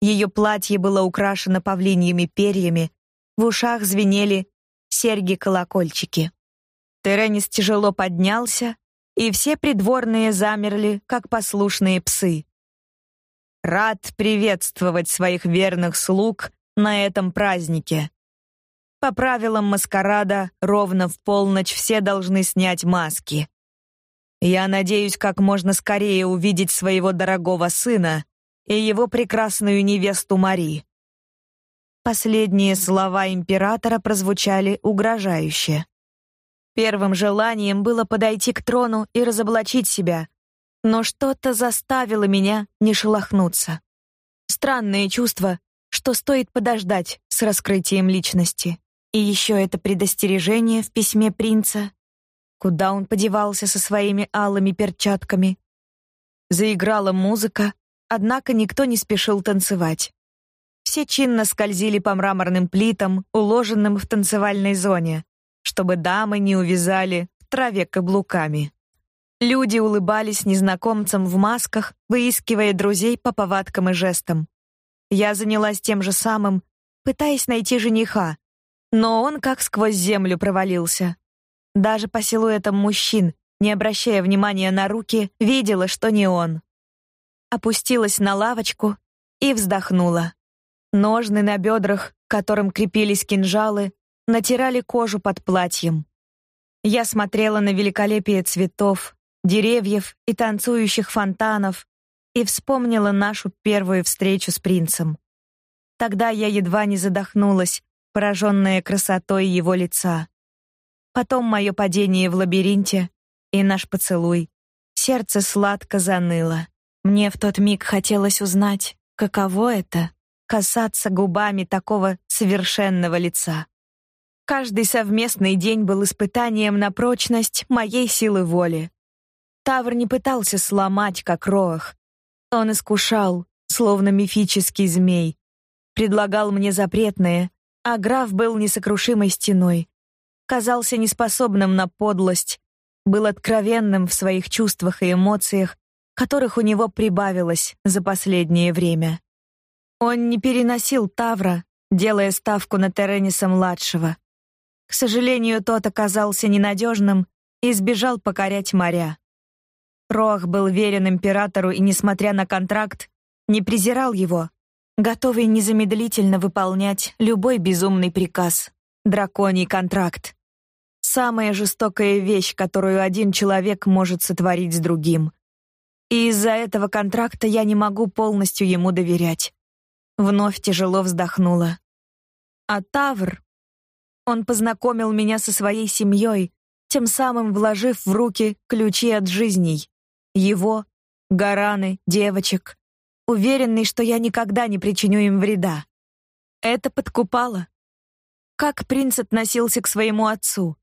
Ее платье было украшено павлиньими перьями, в ушах звенели серьги-колокольчики. Теренис тяжело поднялся, и все придворные замерли, как послушные псы. Рад приветствовать своих верных слуг на этом празднике. По правилам маскарада, ровно в полночь все должны снять маски. Я надеюсь как можно скорее увидеть своего дорогого сына и его прекрасную невесту Мари. Последние слова императора прозвучали угрожающе. Первым желанием было подойти к трону и разоблачить себя, но что-то заставило меня не шелохнуться. Странное чувство, что стоит подождать с раскрытием личности. И еще это предостережение в письме принца. Куда он подевался со своими алыми перчатками? Заиграла музыка, однако никто не спешил танцевать. Все чинно скользили по мраморным плитам, уложенным в танцевальной зоне, чтобы дамы не увязали в траве каблуками. Люди улыбались незнакомцам в масках, выискивая друзей по повадкам и жестам. Я занялась тем же самым, пытаясь найти жениха, но он как сквозь землю провалился. Даже по силуэтам мужчин, не обращая внимания на руки, видела, что не он. Опустилась на лавочку и вздохнула. Ножны на бедрах, к которым крепились кинжалы, натирали кожу под платьем. Я смотрела на великолепие цветов, деревьев и танцующих фонтанов, и вспомнила нашу первую встречу с принцем. Тогда я едва не задохнулась, пораженная красотой его лица. Потом мое падение в лабиринте и наш поцелуй. Сердце сладко заныло. Мне в тот миг хотелось узнать, каково это касаться губами такого совершенного лица. Каждый совместный день был испытанием на прочность моей силы воли. Тавр не пытался сломать, как Роах, он искушал, словно мифический змей, предлагал мне запретное, а граф был несокрушимой стеной, казался неспособным на подлость, был откровенным в своих чувствах и эмоциях, которых у него прибавилось за последнее время. Он не переносил Тавра, делая ставку на Терениса младшего. К сожалению, тот оказался ненадежным и сбежал покорять моря. Роах был верен императору и, несмотря на контракт, не презирал его, готовый незамедлительно выполнять любой безумный приказ. Драконий контракт. Самая жестокая вещь, которую один человек может сотворить с другим. И из-за этого контракта я не могу полностью ему доверять. Вновь тяжело вздохнула. А Тавр, он познакомил меня со своей семьей, тем самым вложив в руки ключи от жизней его, Гараны, девочек, уверенный, что я никогда не причиню им вреда. Это подкупало. Как принц относился к своему отцу?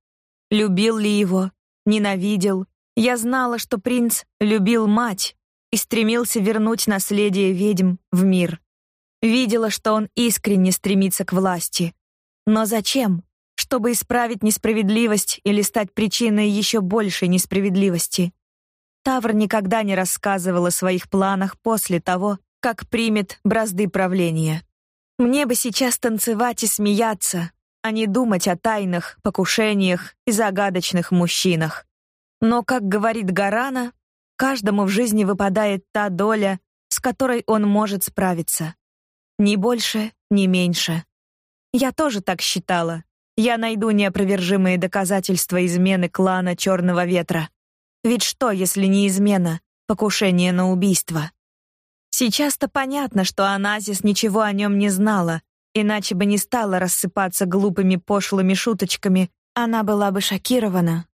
Любил ли его? Ненавидел? Я знала, что принц любил мать и стремился вернуть наследие ведьм в мир. Видела, что он искренне стремится к власти. Но зачем? Чтобы исправить несправедливость или стать причиной еще большей несправедливости? Тавр никогда не рассказывал о своих планах после того, как примет бразды правления. Мне бы сейчас танцевать и смеяться, а не думать о тайнах, покушениях и загадочных мужчинах. Но, как говорит Гарана, каждому в жизни выпадает та доля, с которой он может справиться. Ни больше, ни меньше. Я тоже так считала. Я найду неопровержимые доказательства измены клана Черного Ветра. Ведь что, если не измена, покушение на убийство? Сейчас-то понятно, что Аназис ничего о нем не знала, иначе бы не стала рассыпаться глупыми пошлыми шуточками, она была бы шокирована.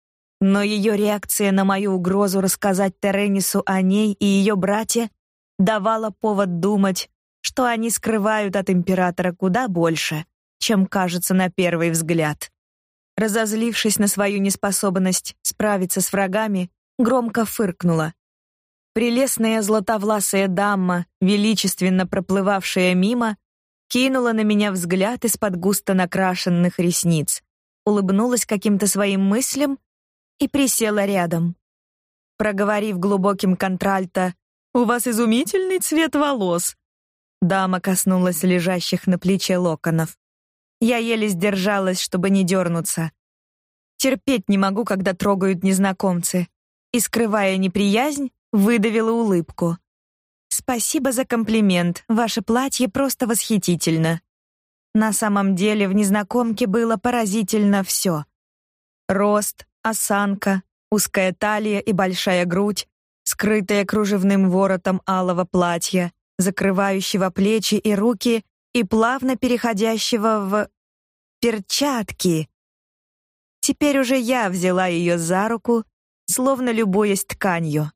Но ее реакция на мою угрозу рассказать Теренису о ней и ее брате давала повод думать, что они скрывают от императора куда больше, чем кажется на первый взгляд. разозлившись на свою неспособность справиться с врагами, громко фыркнула. Прелестная златовласая дама, величественно проплывавшая мимо, кинула на меня взгляд из-под густо накрашенных ресниц, улыбнулась каким-то своим мыслям и присела рядом. Проговорив глубоким контральто «У вас изумительный цвет волос», дама коснулась лежащих на плече локонов. Я еле сдержалась, чтобы не дернуться. Терпеть не могу, когда трогают незнакомцы. И, скрывая неприязнь, выдавила улыбку. Спасибо за комплимент. Ваше платье просто восхитительно. На самом деле в незнакомке было поразительно все: Рост, осанка, узкая талия и большая грудь, скрытая кружевным воротом алого платья, закрывающего плечи и руки и плавно переходящего в перчатки. Теперь уже я взяла ее за руку, словно любуясь тканью.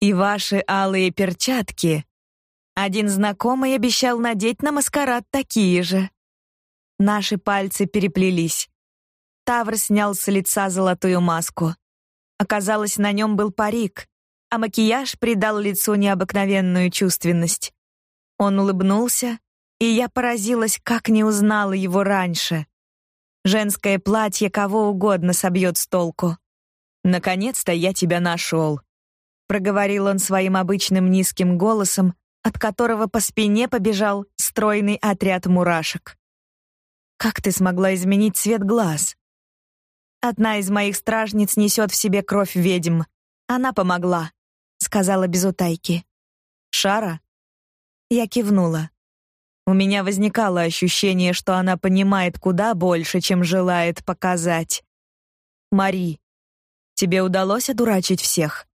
И ваши алые перчатки. Один знакомый обещал надеть на маскарад такие же. Наши пальцы переплелись. Тавр снял с лица золотую маску. Оказалось, на нем был парик, а макияж придал лицу необыкновенную чувственность. Он улыбнулся, и я поразилась, как не узнала его раньше. Женское платье кого угодно собьет с толку. Наконец-то я тебя нашел проговорил он своим обычным низким голосом, от которого по спине побежал стройный отряд мурашек. Как ты смогла изменить цвет глаз? Одна из моих стражниц несет в себе кровь ведьм. Она помогла, сказала без утайки. Шара? Я кивнула. У меня возникало ощущение, что она понимает куда больше, чем желает показать. Мари, тебе удалось одурачить всех?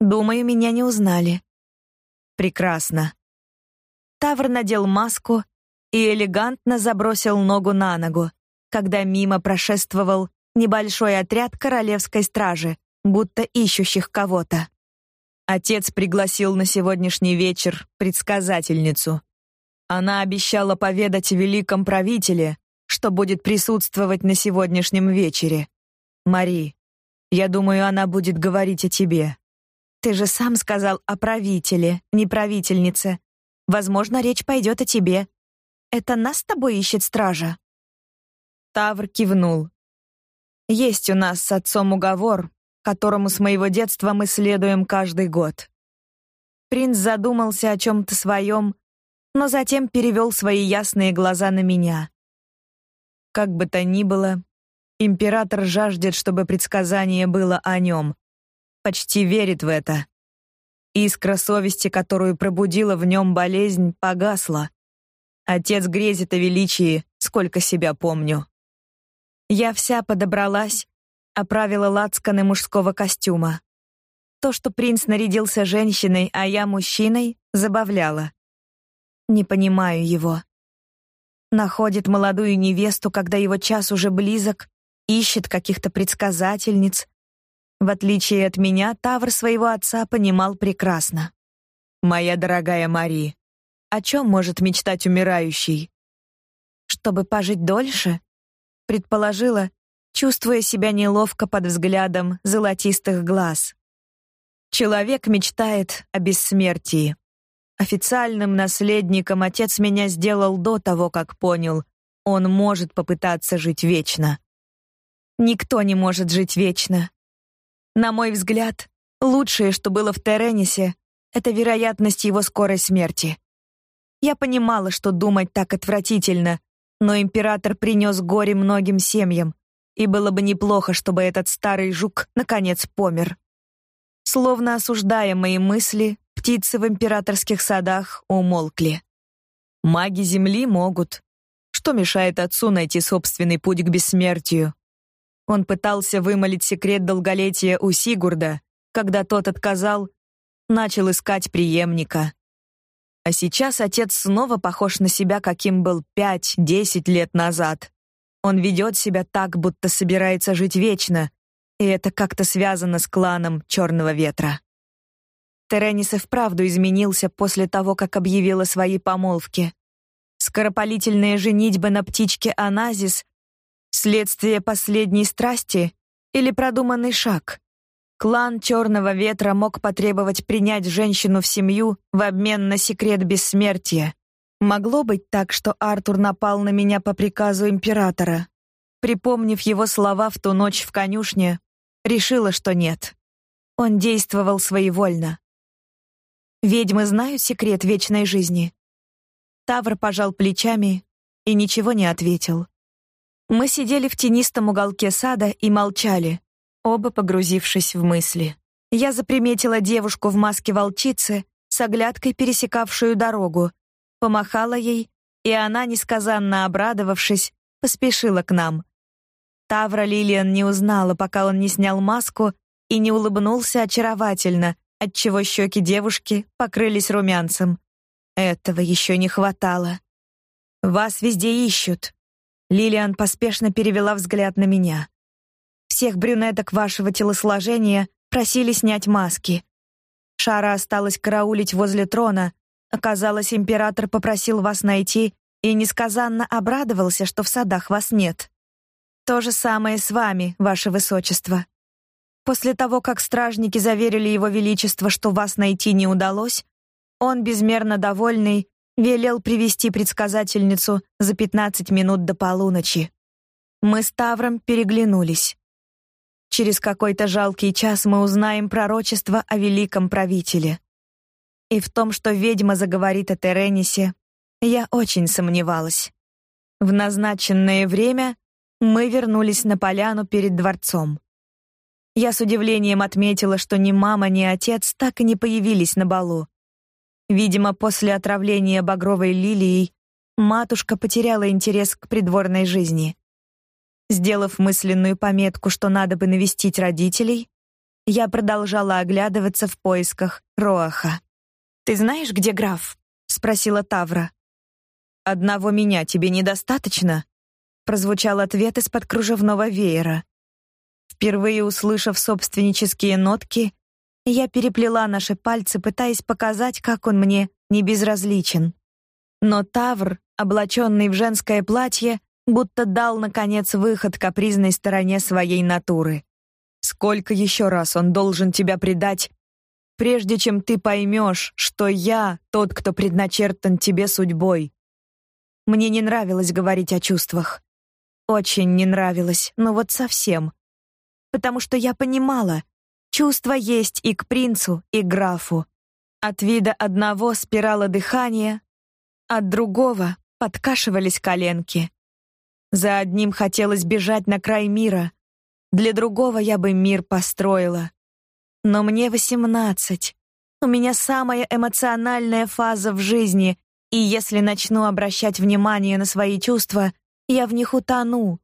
Думаю, меня не узнали. Прекрасно. Тавр надел маску и элегантно забросил ногу на ногу, когда мимо прошествовал небольшой отряд королевской стражи, будто ищущих кого-то. Отец пригласил на сегодняшний вечер предсказательницу. Она обещала поведать о великом правителе, что будет присутствовать на сегодняшнем вечере. Мари, я думаю, она будет говорить о тебе. Ты же сам сказал о правителе, не правительнице. Возможно, речь пойдет о тебе. Это нас с тобой ищет стража. Тавр кивнул. Есть у нас с отцом уговор, которому с моего детства мы следуем каждый год. Принц задумался о чем то своем, но затем перевел свои ясные глаза на меня. Как бы то ни было, император жаждет, чтобы предсказание было о нем, почти верит в это. Искра совести, которую пробудила в нем болезнь, погасла. Отец грезит о величии, сколько себя помню. Я вся подобралась, оправила лацканы мужского костюма. То, что принц нарядился женщиной, а я мужчиной, забавляло. Не понимаю его. Находит молодую невесту, когда его час уже близок, ищет каких-то предсказательниц, в отличие от меня, Тавр своего отца понимал прекрасно. Моя дорогая Мари, о чем может мечтать умирающий? Чтобы пожить дольше, предположила, чувствуя себя неловко под взглядом золотистых глаз. Человек мечтает о бессмертии. Официальным наследником отец меня сделал до того, как понял, он может попытаться жить вечно. Никто не может жить вечно, на мой взгляд, лучшее, что было в Теренисе, это вероятность его скорой смерти. Я понимала, что думать так отвратительно, но император принес горе многим семьям, и было бы неплохо, чтобы этот старый жук наконец помер. Словно осуждая мои мысли, птицы в императорских садах умолкли. Маги земли могут. Что мешает отцу найти собственный путь к бессмертию? Он пытался вымолить секрет долголетия у Сигурда, когда тот отказал, начал искать преемника. А сейчас отец снова похож на себя, каким был пять-десять лет назад. Он ведет себя так, будто собирается жить вечно, и это как-то связано с кланом Черного ветра. Теренис и вправду изменился после того, как объявил о своей помолвке. Скоропалительная женитьба на птичке Аназис Следствие последней страсти или продуманный шаг? Клан Черного Ветра мог потребовать принять женщину в семью в обмен на секрет бессмертия. Могло быть так, что Артур напал на меня по приказу императора. Припомнив его слова в ту ночь в конюшне, решила, что нет. Он действовал своевольно. Ведьмы знают секрет вечной жизни. Тавр пожал плечами и ничего не ответил. Мы сидели в тенистом уголке сада и молчали, оба погрузившись в мысли. Я заприметила девушку в маске волчицы с оглядкой пересекавшую дорогу, помахала ей, и она, несказанно обрадовавшись, поспешила к нам. Тавра Лилиан не узнала, пока он не снял маску и не улыбнулся очаровательно, отчего щеки девушки покрылись румянцем. Этого еще не хватало. Вас везде ищут. Лилиан поспешно перевела взгляд на меня. Всех брюнеток вашего телосложения просили снять маски. Шара осталась караулить возле трона. Оказалось, император попросил вас найти и несказанно обрадовался, что в садах вас нет. То же самое с вами, ваше высочество. После того, как стражники заверили его величество, что вас найти не удалось, он, безмерно довольный, велел привести предсказательницу за 15 минут до полуночи. Мы с Тавром переглянулись. Через какой-то жалкий час мы узнаем пророчество о великом правителе. И в том, что ведьма заговорит о Теренисе, я очень сомневалась. В назначенное время мы вернулись на поляну перед дворцом. Я с удивлением отметила, что ни мама, ни отец так и не появились на балу. Видимо, после отравления багровой лилией матушка потеряла интерес к придворной жизни. Сделав мысленную пометку, что надо бы навестить родителей, я продолжала оглядываться в поисках Роаха. «Ты знаешь, где граф?» — спросила Тавра. «Одного меня тебе недостаточно?» — прозвучал ответ из-под кружевного веера. Впервые услышав собственнические нотки, я переплела наши пальцы, пытаясь показать, как он мне не безразличен. Но Тавр, облаченный в женское платье, будто дал наконец выход капризной стороне своей натуры. Сколько еще раз он должен тебя предать, прежде чем ты поймешь, что я тот, кто предначертан тебе судьбой? Мне не нравилось говорить о чувствах. Очень не нравилось, но вот совсем потому что я понимала, чувства есть и к принцу, и к графу. От вида одного спирала дыхания, от другого подкашивались коленки. За одним хотелось бежать на край мира, для другого я бы мир построила. Но мне восемнадцать. У меня самая эмоциональная фаза в жизни, и если начну обращать внимание на свои чувства, я в них утону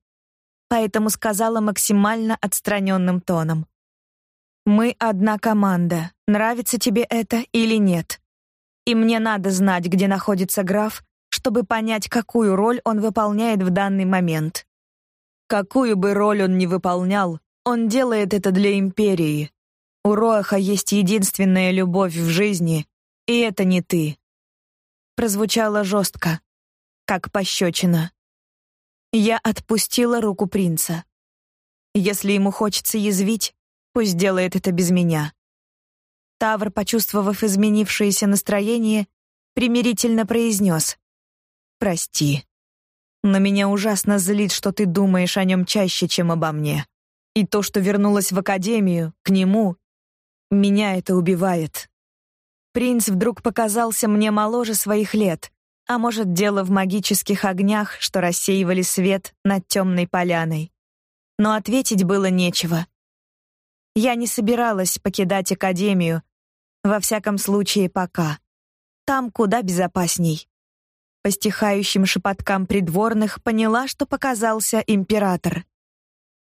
поэтому сказала максимально отстраненным тоном. «Мы одна команда. Нравится тебе это или нет? И мне надо знать, где находится граф, чтобы понять, какую роль он выполняет в данный момент. Какую бы роль он ни выполнял, он делает это для империи. У Роаха есть единственная любовь в жизни, и это не ты». Прозвучало жестко, как пощечина. Я отпустила руку принца. Если ему хочется язвить, пусть делает это без меня. Тавр, почувствовав изменившееся настроение, примирительно произнес: "Прости. Но меня ужасно злит, что ты думаешь о нем чаще, чем обо мне. И то, что вернулась в академию к нему, меня это убивает". Принц вдруг показался мне моложе своих лет, а может, дело в магических огнях, что рассеивали свет над темной поляной. Но ответить было нечего. Я не собиралась покидать академию, во всяком случае пока. Там куда безопасней. По стихающим шепоткам придворных поняла, что показался император.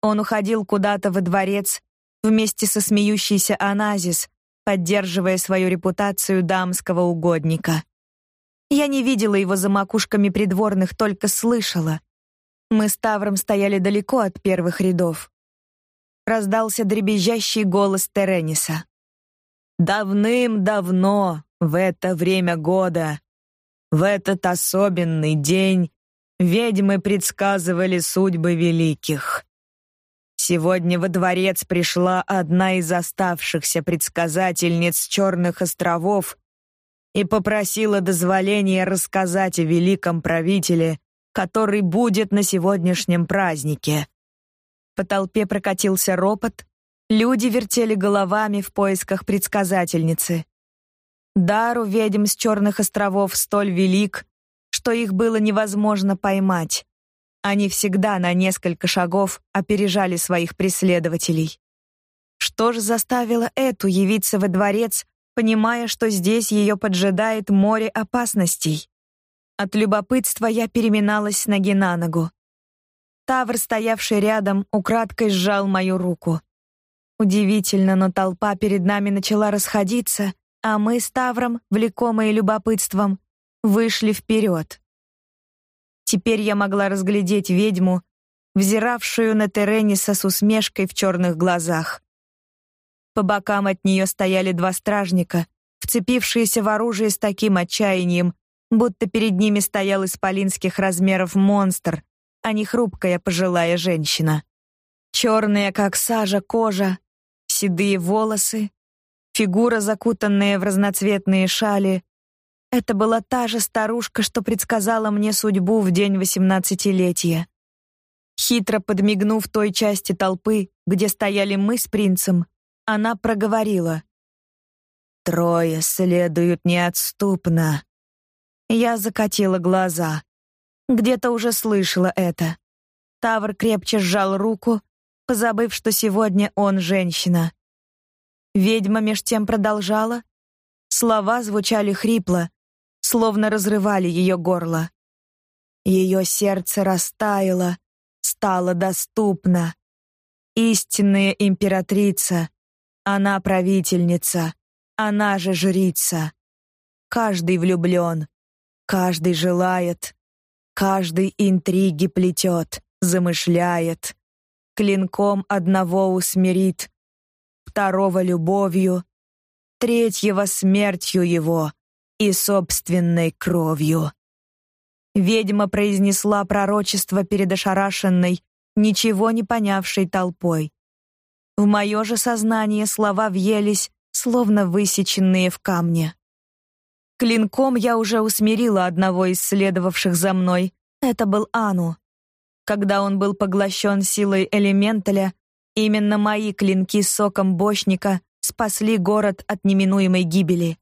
Он уходил куда-то во дворец вместе со смеющейся Аназис, поддерживая свою репутацию дамского угодника. Я не видела его за макушками придворных, только слышала. Мы с Тавром стояли далеко от первых рядов. Раздался дребезжащий голос Терениса. Давным-давно, в это время года, в этот особенный день, Ведьмы предсказывали судьбы великих. Сегодня во дворец пришла одна из оставшихся предсказательниц Черных островов и попросила дозволения рассказать о великом правителе, который будет на сегодняшнем празднике. По толпе прокатился ропот, люди вертели головами в поисках предсказательницы. Дар у ведьм с Черных островов столь велик, что их было невозможно поймать. Они всегда на несколько шагов опережали своих преследователей. Что же заставило эту явиться во дворец, понимая, что здесь ее поджидает море опасностей? От любопытства я переминалась с ноги на ногу. Тавр, стоявший рядом, украдкой сжал мою руку. Удивительно, но толпа перед нами начала расходиться, а мы с Тавром, влекомые любопытством, вышли вперед. Теперь я могла разглядеть ведьму, взиравшую на Терениса с усмешкой в черных глазах. По бокам от нее стояли два стражника, вцепившиеся в оружие с таким отчаянием, будто перед ними стоял исполинских размеров монстр, а не хрупкая пожилая женщина. Черная, как сажа, кожа, седые волосы, фигура, закутанная в разноцветные шали, это была та же старушка, что предсказала мне судьбу в день восемнадцатилетия. Хитро подмигнув той части толпы, где стояли мы с принцем, она проговорила: "Трое следуют неотступно". Я закатила глаза. Где-то уже слышала это. Тавр крепче сжал руку, позабыв, что сегодня он женщина. Ведьма меж тем продолжала. Слова звучали хрипло, словно разрывали ее горло. Ее сердце растаяло, стало доступно. Истинная императрица, она правительница, она же жрица. Каждый влюблен, каждый желает, каждый интриги плетет, замышляет. Клинком одного усмирит, второго любовью, третьего смертью его и собственной кровью. Ведьма произнесла пророчество перед ошарашенной, ничего не понявшей толпой. В мое же сознание слова въелись, словно высеченные в камне. Клинком я уже усмирила одного из следовавших за мной. Это был Ану. Когда он был поглощен силой элементаля, именно мои клинки соком бочника спасли город от неминуемой гибели.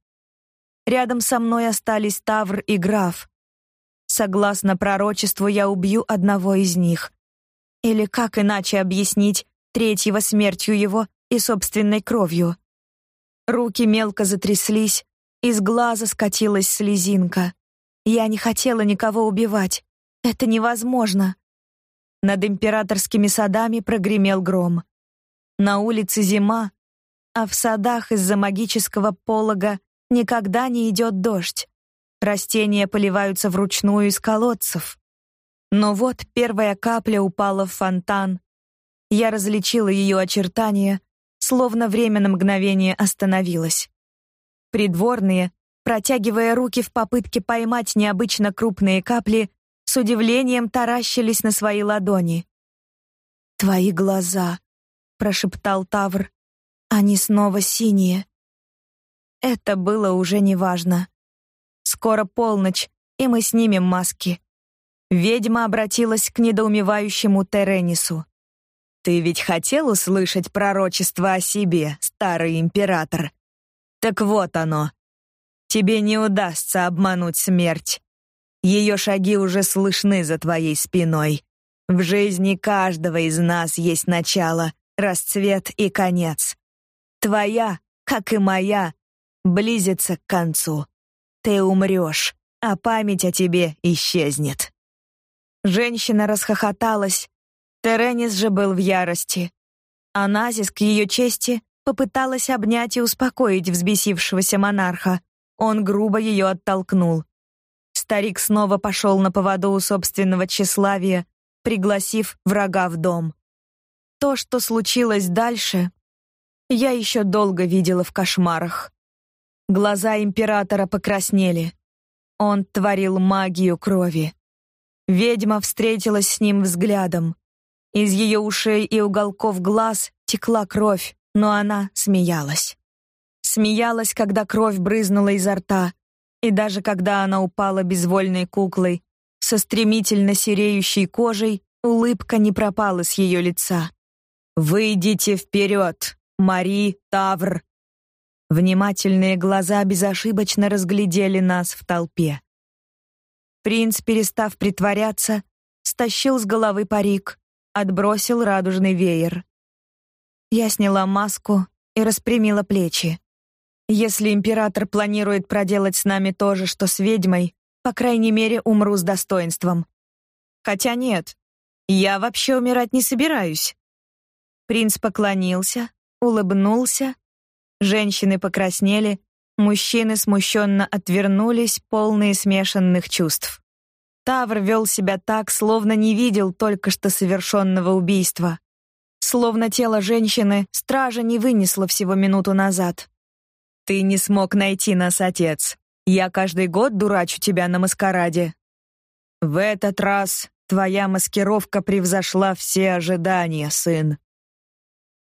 Рядом со мной остались Тавр и Граф. Согласно пророчеству, я убью одного из них. Или как иначе объяснить третьего смертью его и собственной кровью? Руки мелко затряслись, из глаза скатилась слезинка. Я не хотела никого убивать. Это невозможно. Над императорскими садами прогремел гром. На улице зима, а в садах из-за магического полога никогда не идет дождь. Растения поливаются вручную из колодцев. Но вот первая капля упала в фонтан. Я различила ее очертания, словно время на мгновение остановилось. Придворные, протягивая руки в попытке поймать необычно крупные капли, с удивлением таращились на свои ладони. «Твои глаза», — прошептал Тавр, — «они снова синие». Это было уже неважно. Скоро полночь, и мы снимем маски. Ведьма обратилась к недоумевающему Теренису. Ты ведь хотел услышать пророчество о себе, старый император. Так вот оно. Тебе не удастся обмануть смерть. Ее шаги уже слышны за твоей спиной. В жизни каждого из нас есть начало, расцвет и конец. Твоя, как и моя, близится к концу. Ты умрешь, а память о тебе исчезнет. Женщина расхохоталась. Теренис же был в ярости. Аназис, к ее чести, попыталась обнять и успокоить взбесившегося монарха. Он грубо ее оттолкнул. Старик снова пошел на поводу у собственного тщеславия, пригласив врага в дом. То, что случилось дальше, я еще долго видела в кошмарах. Глаза императора покраснели. Он творил магию крови. Ведьма встретилась с ним взглядом. Из ее ушей и уголков глаз текла кровь, но она смеялась. Смеялась, когда кровь брызнула изо рта, и даже когда она упала безвольной куклой, со стремительно сереющей кожей, улыбка не пропала с ее лица. «Выйдите вперед, Мари Тавр!» Внимательные глаза безошибочно разглядели нас в толпе. Принц, перестав притворяться, стащил с головы парик, отбросил радужный веер. Я сняла маску и распрямила плечи. Если император планирует проделать с нами то же, что с ведьмой, по крайней мере, умру с достоинством. Хотя нет, я вообще умирать не собираюсь. Принц поклонился, улыбнулся. Женщины покраснели, мужчины смущенно отвернулись, полные смешанных чувств. Тавр вел себя так, словно не видел только что совершенного убийства. Словно тело женщины стража не вынесла всего минуту назад. Ты не смог найти нас, отец. Я каждый год дурачу тебя на маскараде. В этот раз твоя маскировка превзошла все ожидания, сын.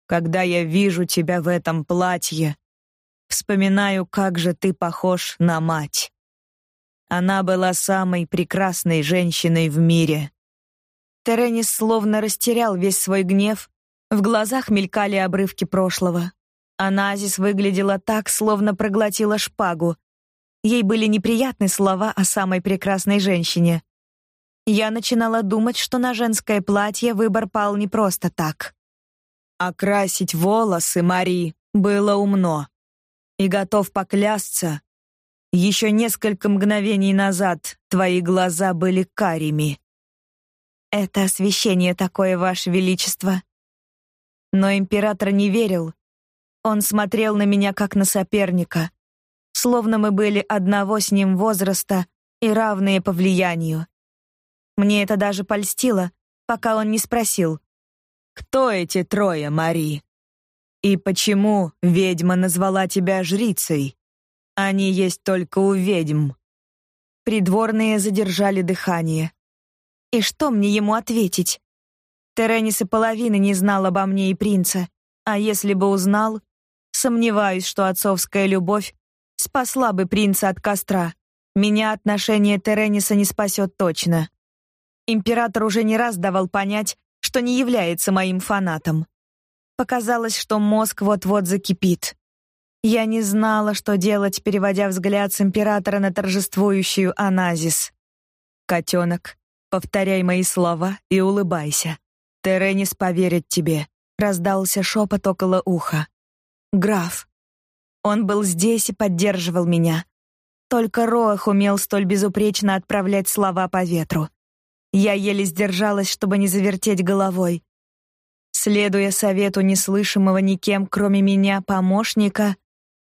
Когда я вижу тебя в этом платье, вспоминаю, как же ты похож на мать. Она была самой прекрасной женщиной в мире. Теренис словно растерял весь свой гнев, в глазах мелькали обрывки прошлого. Аназис выглядела так, словно проглотила шпагу. Ей были неприятны слова о самой прекрасной женщине. Я начинала думать, что на женское платье выбор пал не просто так. Окрасить волосы Мари было умно. И готов поклясться, еще несколько мгновений назад твои глаза были карими. Это освещение такое, ваше величество. Но император не верил, он смотрел на меня как на соперника, словно мы были одного с ним возраста и равные по влиянию. Мне это даже польстило, пока он не спросил: "Кто эти трое, Мари? И почему ведьма назвала тебя жрицей? Они есть только у ведьм". Придворные задержали дыхание. И что мне ему ответить? Теренис и половины не знал обо мне и принца, а если бы узнал, Сомневаюсь, что отцовская любовь спасла бы принца от костра. Меня отношение Терениса не спасет точно. Император уже не раз давал понять, что не является моим фанатом. Показалось, что мозг вот-вот закипит. Я не знала, что делать, переводя взгляд с императора на торжествующую Аназис. Котенок, повторяй мои слова и улыбайся. Теренис поверит тебе, раздался шепот около уха. Граф. Он был здесь и поддерживал меня. Только Роах умел столь безупречно отправлять слова по ветру. Я еле сдержалась, чтобы не завертеть головой. Следуя совету неслышимого никем, кроме меня, помощника,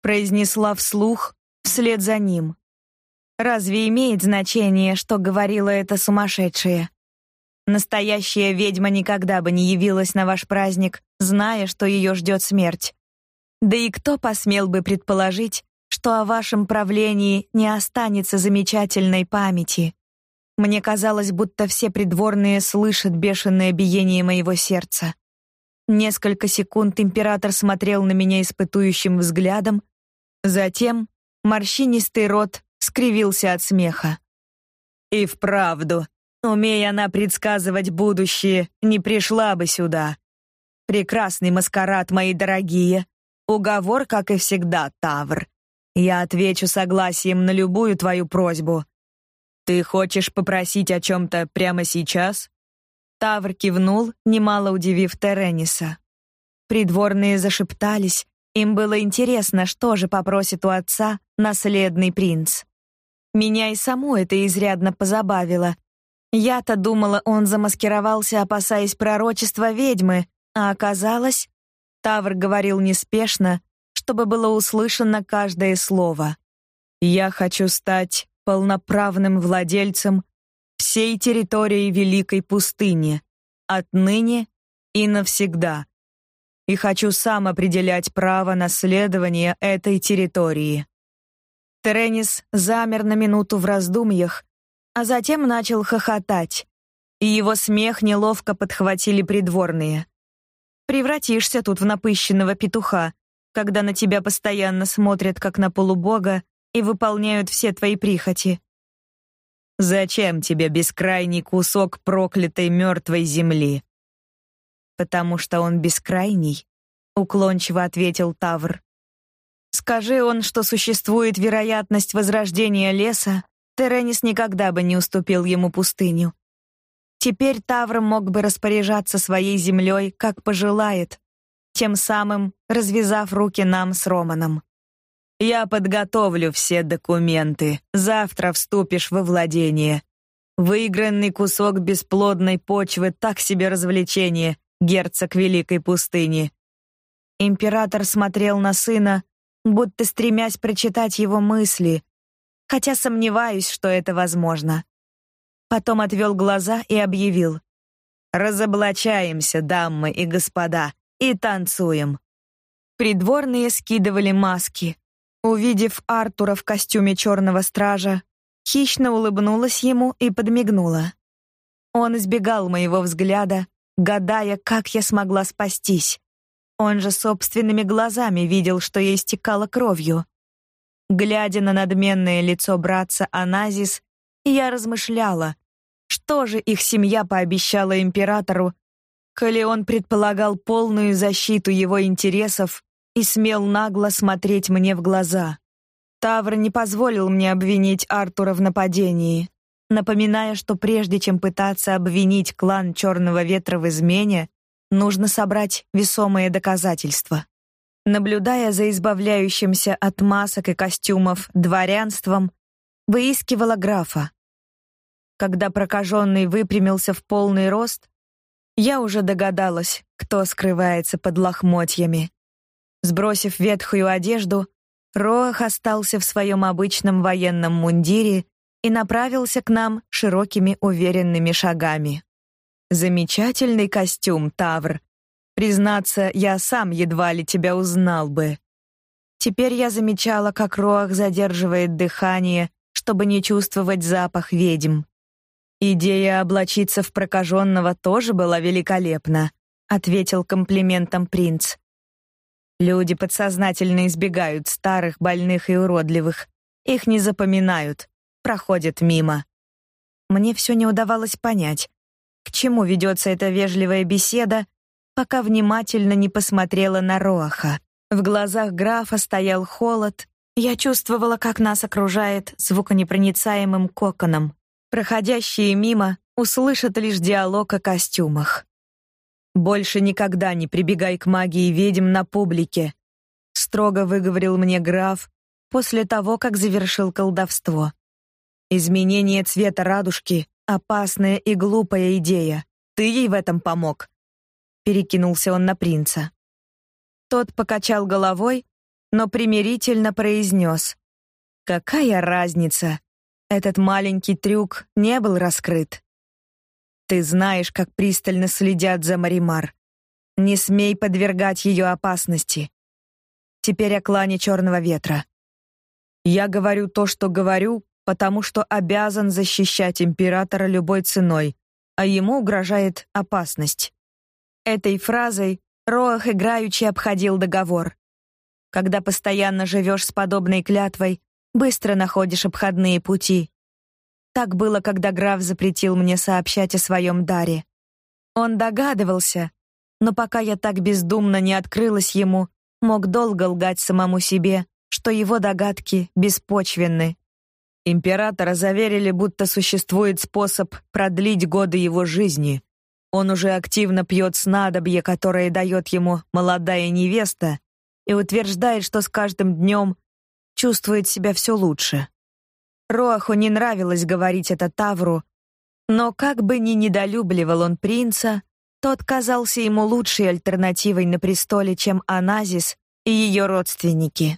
произнесла вслух вслед за ним. Разве имеет значение, что говорила эта сумасшедшая? Настоящая ведьма никогда бы не явилась на ваш праздник, зная, что ее ждет смерть. Да и кто посмел бы предположить, что о вашем правлении не останется замечательной памяти? Мне казалось, будто все придворные слышат бешеное биение моего сердца. Несколько секунд император смотрел на меня испытующим взглядом, затем морщинистый рот скривился от смеха. И вправду, умея она предсказывать будущее, не пришла бы сюда. Прекрасный маскарад, мои дорогие. Уговор, как и всегда, Тавр. Я отвечу согласием на любую твою просьбу. Ты хочешь попросить о чем то прямо сейчас? Тавр кивнул, немало удивив Терениса. Придворные зашептались, им было интересно, что же попросит у отца наследный принц. Меня и саму это изрядно позабавило. Я-то думала, он замаскировался, опасаясь пророчества ведьмы, а оказалось, Тавр говорил неспешно, чтобы было услышано каждое слово. «Я хочу стать полноправным владельцем всей территории Великой пустыни, отныне и навсегда. И хочу сам определять право наследования этой территории». Теренис замер на минуту в раздумьях, а затем начал хохотать, и его смех неловко подхватили придворные. Превратишься тут в напыщенного петуха, когда на тебя постоянно смотрят как на полубога и выполняют все твои прихоти. Зачем тебе бескрайний кусок проклятой мертвой земли? Потому что он бескрайний, уклончиво ответил Тавр. Скажи он, что существует вероятность возрождения леса, Теренис никогда бы не уступил ему пустыню. Теперь Тавр мог бы распоряжаться своей землей, как пожелает, тем самым развязав руки нам с Романом. Я подготовлю все документы. Завтра вступишь во владение. Выигранный кусок бесплодной почвы так себе развлечение, герцог великой пустыни. Император смотрел на сына, будто стремясь прочитать его мысли, хотя сомневаюсь, что это возможно. Потом отвел глаза и объявил: "Разоблачаемся, дамы и господа, и танцуем". Придворные скидывали маски. Увидев Артура в костюме черного стража, хищно улыбнулась ему и подмигнула. Он избегал моего взгляда, гадая, как я смогла спастись. Он же собственными глазами видел, что я истекала кровью. Глядя на надменное лицо братца Аназис, я размышляла, что же их семья пообещала императору, коли он предполагал полную защиту его интересов и смел нагло смотреть мне в глаза. Тавр не позволил мне обвинить Артура в нападении, напоминая, что прежде чем пытаться обвинить клан Черного Ветра в измене, нужно собрать весомые доказательства. Наблюдая за избавляющимся от масок и костюмов дворянством, выискивала графа. Когда прокаженный выпрямился в полный рост, я уже догадалась, кто скрывается под лохмотьями. Сбросив ветхую одежду, Роах остался в своем обычном военном мундире и направился к нам широкими уверенными шагами. Замечательный костюм, Тавр. Признаться, я сам едва ли тебя узнал бы. Теперь я замечала, как Роах задерживает дыхание, чтобы не чувствовать запах ведьм. Идея облачиться в прокаженного тоже была великолепна, ответил комплиментом принц. Люди подсознательно избегают старых, больных и уродливых. Их не запоминают, проходят мимо. Мне все не удавалось понять, к чему ведется эта вежливая беседа, пока внимательно не посмотрела на Роаха. В глазах графа стоял холод. Я чувствовала, как нас окружает звуконепроницаемым коконом. Проходящие мимо услышат лишь диалог о костюмах. Больше никогда не прибегай к магии ведьм на публике, строго выговорил мне граф после того, как завершил колдовство. Изменение цвета радужки Опасная и глупая идея. Ты ей в этом помог. Перекинулся он на принца. Тот покачал головой, но примирительно произнес: "Какая разница? Этот маленький трюк не был раскрыт. Ты знаешь, как пристально следят за Маримар. Не смей подвергать ее опасности. Теперь о клане Черного ветра. Я говорю то, что говорю, потому что обязан защищать императора любой ценой, а ему угрожает опасность. Этой фразой Роах играючи обходил договор. Когда постоянно живешь с подобной клятвой, быстро находишь обходные пути. Так было, когда граф запретил мне сообщать о своем даре. Он догадывался, но пока я так бездумно не открылась ему, мог долго лгать самому себе, что его догадки беспочвенны. Императора заверили, будто существует способ продлить годы его жизни. Он уже активно пьет снадобье, которое дает ему молодая невеста, и утверждает, что с каждым днем чувствует себя все лучше. Роаху не нравилось говорить это Тавру, но как бы ни недолюбливал он принца, тот казался ему лучшей альтернативой на престоле, чем Аназис и ее родственники.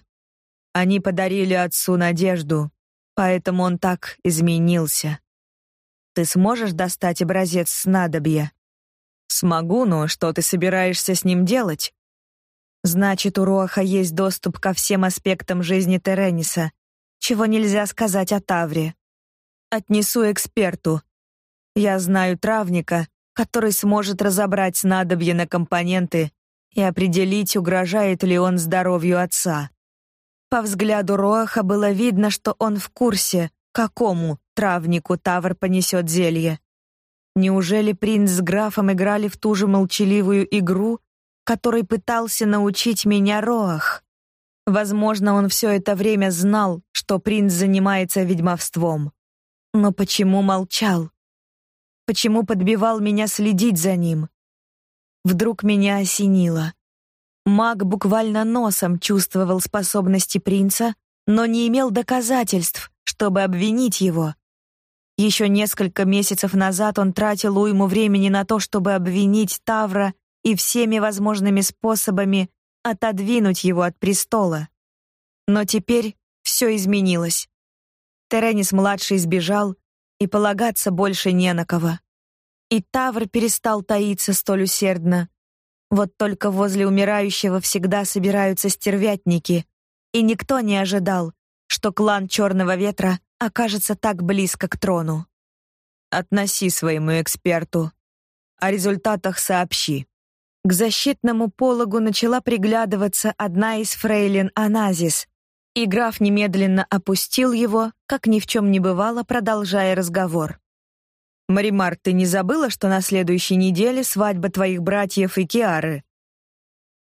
Они подарили отцу надежду, Поэтому он так изменился. Ты сможешь достать образец снадобья? Смогу, но что ты собираешься с ним делать? Значит, у Роаха есть доступ ко всем аспектам жизни Терениса, чего нельзя сказать о Тавре. Отнесу эксперту. Я знаю травника, который сможет разобрать снадобье на компоненты и определить, угрожает ли он здоровью отца. По взгляду Роаха было видно, что он в курсе, какому травнику Тавр понесет зелье. Неужели принц с графом играли в ту же молчаливую игру, которой пытался научить меня Роах? Возможно, он все это время знал, что принц занимается ведьмовством. Но почему молчал? Почему подбивал меня следить за ним? Вдруг меня осенило. Маг буквально носом чувствовал способности принца, но не имел доказательств, чтобы обвинить его. Еще несколько месяцев назад он тратил уйму времени на то, чтобы обвинить Тавра и всеми возможными способами отодвинуть его от престола. Но теперь все изменилось. Теренис-младший сбежал, и полагаться больше не на кого. И Тавр перестал таиться столь усердно. Вот только возле умирающего всегда собираются стервятники, и никто не ожидал, что клан Черного Ветра окажется так близко к трону. Относи своему эксперту. О результатах сообщи. К защитному пологу начала приглядываться одна из фрейлин Аназис, и граф немедленно опустил его, как ни в чем не бывало, продолжая разговор. «Маримар, ты не забыла, что на следующей неделе свадьба твоих братьев и Киары?»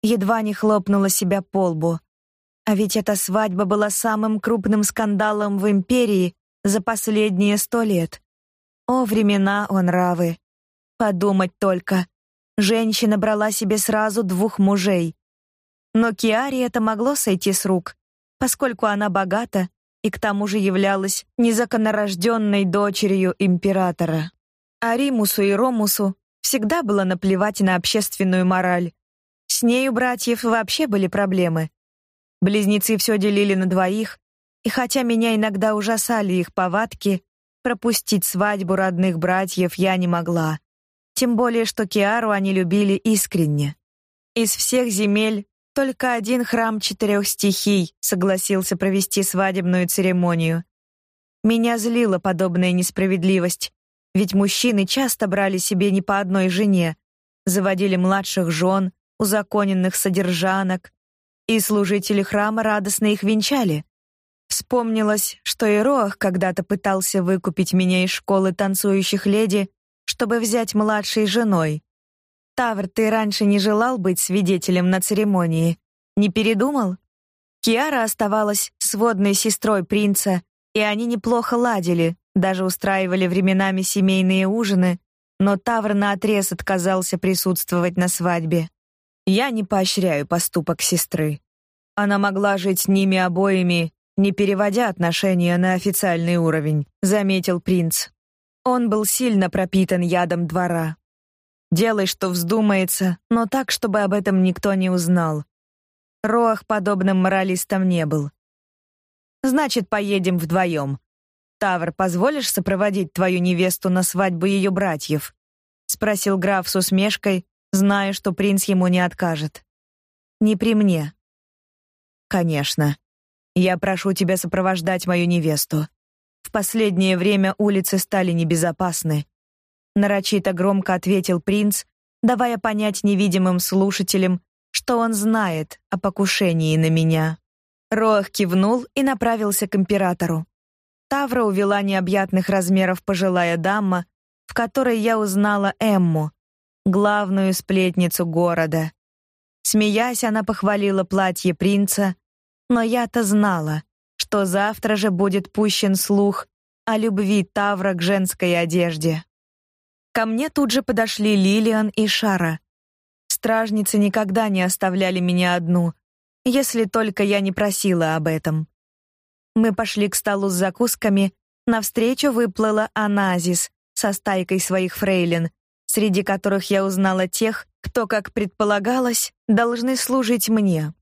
Едва не хлопнула себя по лбу. А ведь эта свадьба была самым крупным скандалом в империи за последние сто лет. О, времена он равы. Подумать только. Женщина брала себе сразу двух мужей. Но Киаре это могло сойти с рук, поскольку она богата и к тому же являлась незаконнорожденной дочерью императора. А Римусу и Ромусу всегда было наплевать на общественную мораль. С нею братьев вообще были проблемы. Близнецы все делили на двоих, и хотя меня иногда ужасали их повадки, пропустить свадьбу родных братьев я не могла. Тем более, что Киару они любили искренне. Из всех земель только один храм четырех стихий согласился провести свадебную церемонию. Меня злила подобная несправедливость, ведь мужчины часто брали себе не по одной жене, заводили младших жен, узаконенных содержанок, и служители храма радостно их венчали. Вспомнилось, что Ироах когда-то пытался выкупить меня из школы танцующих леди, чтобы взять младшей женой. Тавр, ты раньше не желал быть свидетелем на церемонии? Не передумал? Киара оставалась сводной сестрой принца, и они неплохо ладили, даже устраивали временами семейные ужины, но Тавр наотрез отказался присутствовать на свадьбе. Я не поощряю поступок сестры. Она могла жить ними обоими, не переводя отношения на официальный уровень, заметил принц. Он был сильно пропитан ядом двора. Делай, что вздумается, но так, чтобы об этом никто не узнал. Роах подобным моралистом не был. Значит, поедем вдвоем. Тавр, позволишь сопроводить твою невесту на свадьбу ее братьев? спросил граф с усмешкой, зная, что принц ему не откажет. Не при мне. Конечно. Я прошу тебя сопровождать мою невесту. В последнее время улицы стали небезопасны. Нарочито громко ответил принц, давая понять невидимым слушателям, что он знает о покушении на меня. Роах кивнул и направился к императору. Тавра увела необъятных размеров пожилая дама, в которой я узнала Эмму, главную сплетницу города. Смеясь, она похвалила платье принца, но я-то знала, что завтра же будет пущен слух о любви Тавра к женской одежде. Ко мне тут же подошли Лилиан и Шара. Стражницы никогда не оставляли меня одну, если только я не просила об этом. Мы пошли к столу с закусками, навстречу выплыла Аназис со стайкой своих фрейлин, среди которых я узнала тех, кто, как предполагалось, должны служить мне.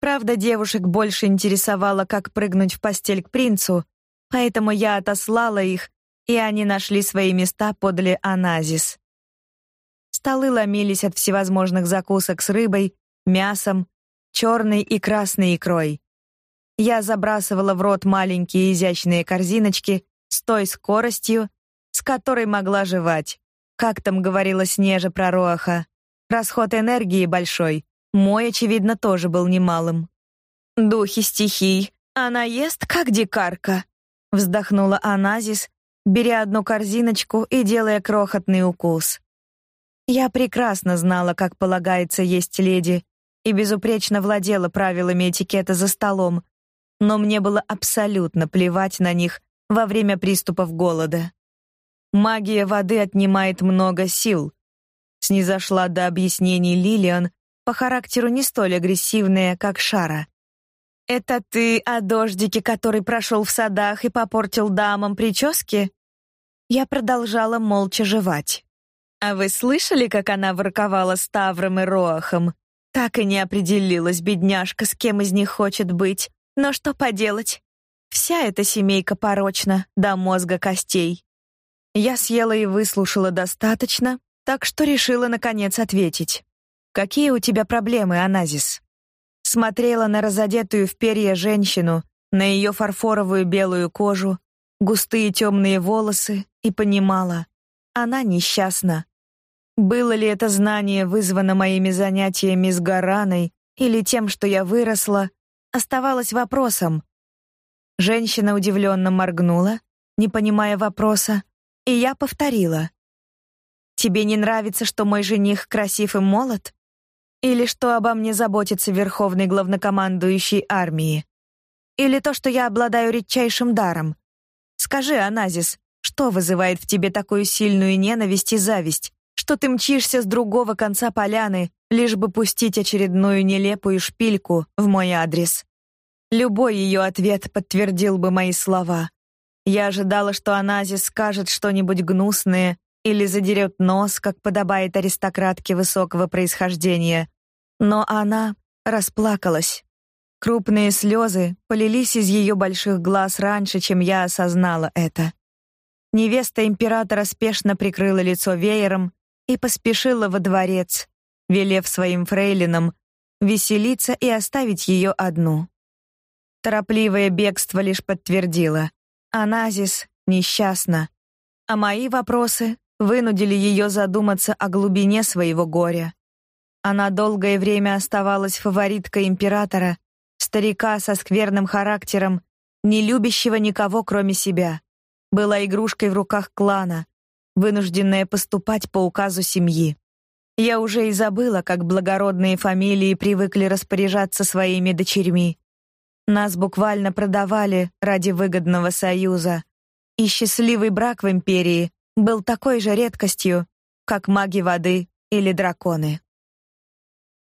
Правда, девушек больше интересовало, как прыгнуть в постель к принцу, поэтому я отослала их, и они нашли свои места подле Аназис. Столы ломились от всевозможных закусок с рыбой, мясом, черной и красной икрой. Я забрасывала в рот маленькие изящные корзиночки, с той скоростью, с которой могла жевать. Как там говорила Снежа про Роаха? Расход энергии большой. Мой, очевидно, тоже был немалым. Духи стихий. Она ест, как дикарка. Вздохнула Аназис, беря одну корзиночку и делая крохотный укус. Я прекрасно знала, как полагается есть леди, и безупречно владела правилами этикета за столом, но мне было абсолютно плевать на них во время приступов голода. Магия воды отнимает много сил. Снизошла до объяснений Лилиан, по характеру не столь агрессивная, как Шара. Это ты о дождике, который прошел в садах и попортил дамам прически? Я продолжала молча жевать. А вы слышали, как она ворковала с Тавром и Роахом? Так и не определилась бедняжка, с кем из них хочет быть. Но что поделать? Вся эта семейка порочна до мозга костей. Я съела и выслушала достаточно, так что решила наконец ответить. Какие у тебя проблемы, Аназис? Смотрела на разодетую в перья женщину, на ее фарфоровую белую кожу, густые темные волосы и понимала, она несчастна. Было ли это знание вызвано моими занятиями с Гараной или тем, что я выросла, оставалось вопросом. Женщина удивленно моргнула, не понимая вопроса, и я повторила. Тебе не нравится, что мой жених красив и молод? Или что обо мне заботится верховный главнокомандующий армии? Или то, что я обладаю редчайшим даром? Скажи, Аназис, что вызывает в тебе такую сильную ненависть и зависть? что ты мчишься с другого конца поляны, лишь бы пустить очередную нелепую шпильку в мой адрес. Любой ее ответ подтвердил бы мои слова. Я ожидала, что Аназис скажет что-нибудь гнусное или задерет нос, как подобает аристократке высокого происхождения. Но она расплакалась. Крупные слезы полились из ее больших глаз раньше, чем я осознала это. Невеста императора спешно прикрыла лицо веером и поспешила во дворец, велев своим фрейлинам веселиться и оставить ее одну. Торопливое бегство лишь подтвердило: Аназис несчастна, а мои вопросы вынудили ее задуматься о глубине своего горя. Она долгое время оставалась фавориткой императора, старика со скверным характером, не любящего никого, кроме себя. Была игрушкой в руках клана, вынужденная поступать по указу семьи. Я уже и забыла, как благородные фамилии привыкли распоряжаться своими дочерьми. Нас буквально продавали ради выгодного союза. И счастливый брак в империи был такой же редкостью, как маги воды или драконы.